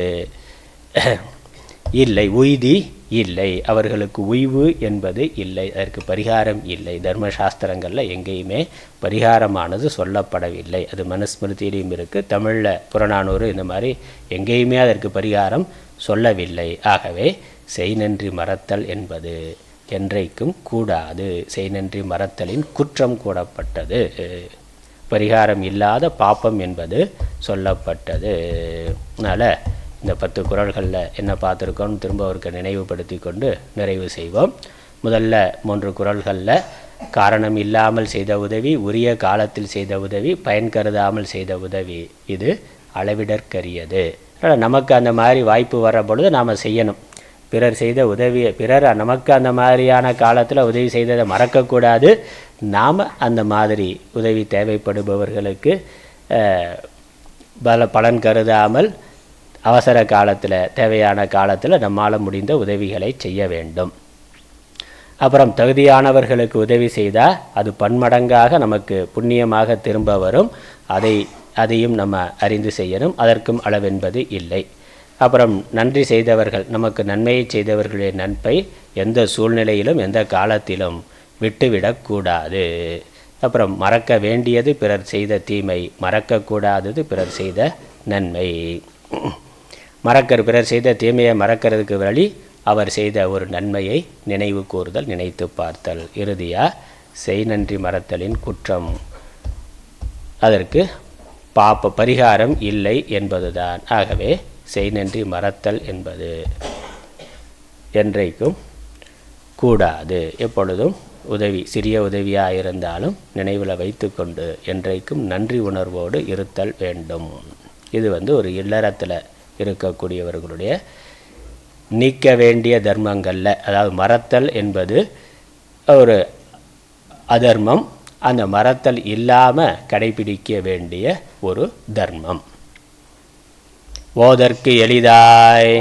இல்லை உய்தி இல்லை. அவர்களுக்கு உய்வு என்பது இல்லை. அதற்கு பரிகாரம் இல்லை. தர்மசாஸ்திரங்களில் எங்கேயுமே பரிகாரமானது சொல்லப்படவில்லை. அது மனுஸ்மிருதியிலையும் இருக்குது தமிழில் புறநானூறு இந்த மாதிரி எங்கேயுமே அதற்கு பரிகாரம் சொல்லவில்லை. ஆகவே செய் நன்றி மறத்தல் என்பது என்றைக்கும் கூடாது. செய் நன்றி மறத்தலின் குற்றம் கூடப்பட்டது பரிகாரம் இல்லாத பாப்பம் என்பது சொல்லப்பட்டது. அதனால் இந்த பத்து குறள்களில் என்ன பார்த்துருக்கோம்? திரும்ப அவருக்கு நினைவுபடுத்தி கொண்டு நிறைவு செய்வோம். முதல்ல மூன்று குறள்களில் காரணம் இல்லாமல் செய்த உதவி உரிய காலத்தில் செய்த உதவி பயன் கருதாமல் செய்த உதவி. இது அளவிடற்கரியது. அதனால் நமக்கு அந்த மாதிரி வாய்ப்பு வர பொழுது நாம் செய்யணும். பிறர் செய்த உதவியை பிறர் நமக்கு அந்த மாதிரியான காலத்தில் உதவி செய்ததை மறக்கக்கூடாது. நாம் அந்த மாதிரி உதவி தேவைப்படுபவர்களுக்கு பல பலன் கருதாமல் அவசர காலத்தில் தேவையான காலத்தில் நம்மால் முடிந்த உதவிகளை செய்ய வேண்டும். அப்புறம் தகுதியானவர்களுக்கு உதவி செய்தால் அது பன்மடங்காக நமக்கு புண்ணியமாக திரும்ப வரும். அதை அதையும் நம்ம அறிந்து செய்யணும். அதற்கும் அளவென்பது இல்லை. அப்புறம் நன்றி செய்தவர்கள் நமக்கு நன்மையை செய்தவர்களுடைய நட்பை எந்த சூழ்நிலையிலும் எந்த காலத்திலும் விட்டுவிடக்கூடாது அப்புறம் மறக்க வேண்டியது பிறர் செய்த தீமை மறக்கக்கூடாதது பிறர் செய்த நன்மை. மறக்கர் பிறர் செய்த தீமையை மறக்கிறதுக்கு வழி அவர் செய்த ஒரு நன்மையை நினைவு கூறுதல் நினைத்து பார்த்தல். இறுதியாக செய் நன்றி மறத்தலின் குற்றம். அதற்கு பாப்ப பரிகாரம் இல்லை என்பதுதான். ஆகவே செய் நன்றி மறத்தல் என்பது என்றைக்கும் கூடாது. எப்பொழுதும் உதவி சிறிய உதவியாக இருந்தாலும் நினைவில் வைத்துக்கொண்டு என்றைக்கும் நன்றி உணர்வோடு இருத்தல் வேண்டும். இது வந்து ஒரு இல்லறத்தில் இருக்கக்கூடியவர்களுடைய நீக்க வேண்டிய தர்மங்களில் அதாவது மறத்தல் என்பது ஒரு அதர்மம். அந்த மறத்தல் இல்லாமல் கடைபிடிக்க வேண்டிய ஒரு தர்மம். ஓதற்கு எளிதாய்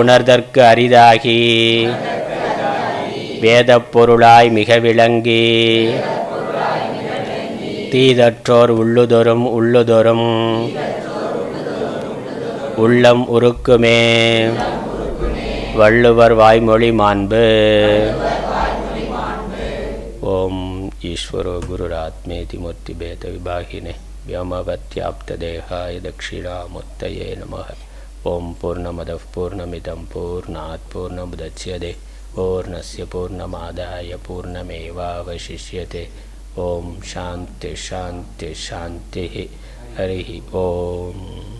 உணர்தற்கு அரிதாகி வேத பொருளாய் மிக விளங்கி தீதற்றோர் உள்ளுதொரும் உள்ளுதொரும் உள்ளம் உருக்குமே வள்ளுவர் வாய்மொழி மாண்பு ஓம் ஈஸ்வரோ குருராத்மேதி மூர்த்தி பேத விபாகினே व्योमवत्याप्तदेहाय दक्षिणामुत्तये नमः ॐ पूर्णमदः पूर्णमिदं पूर्णात् पूर्णमुदच्यते पूर्णस्य पूर्णमादाय पूर्णमेवावशिष्यते ॐ शान्ति शान्ति शान्तिः हरिः ॐ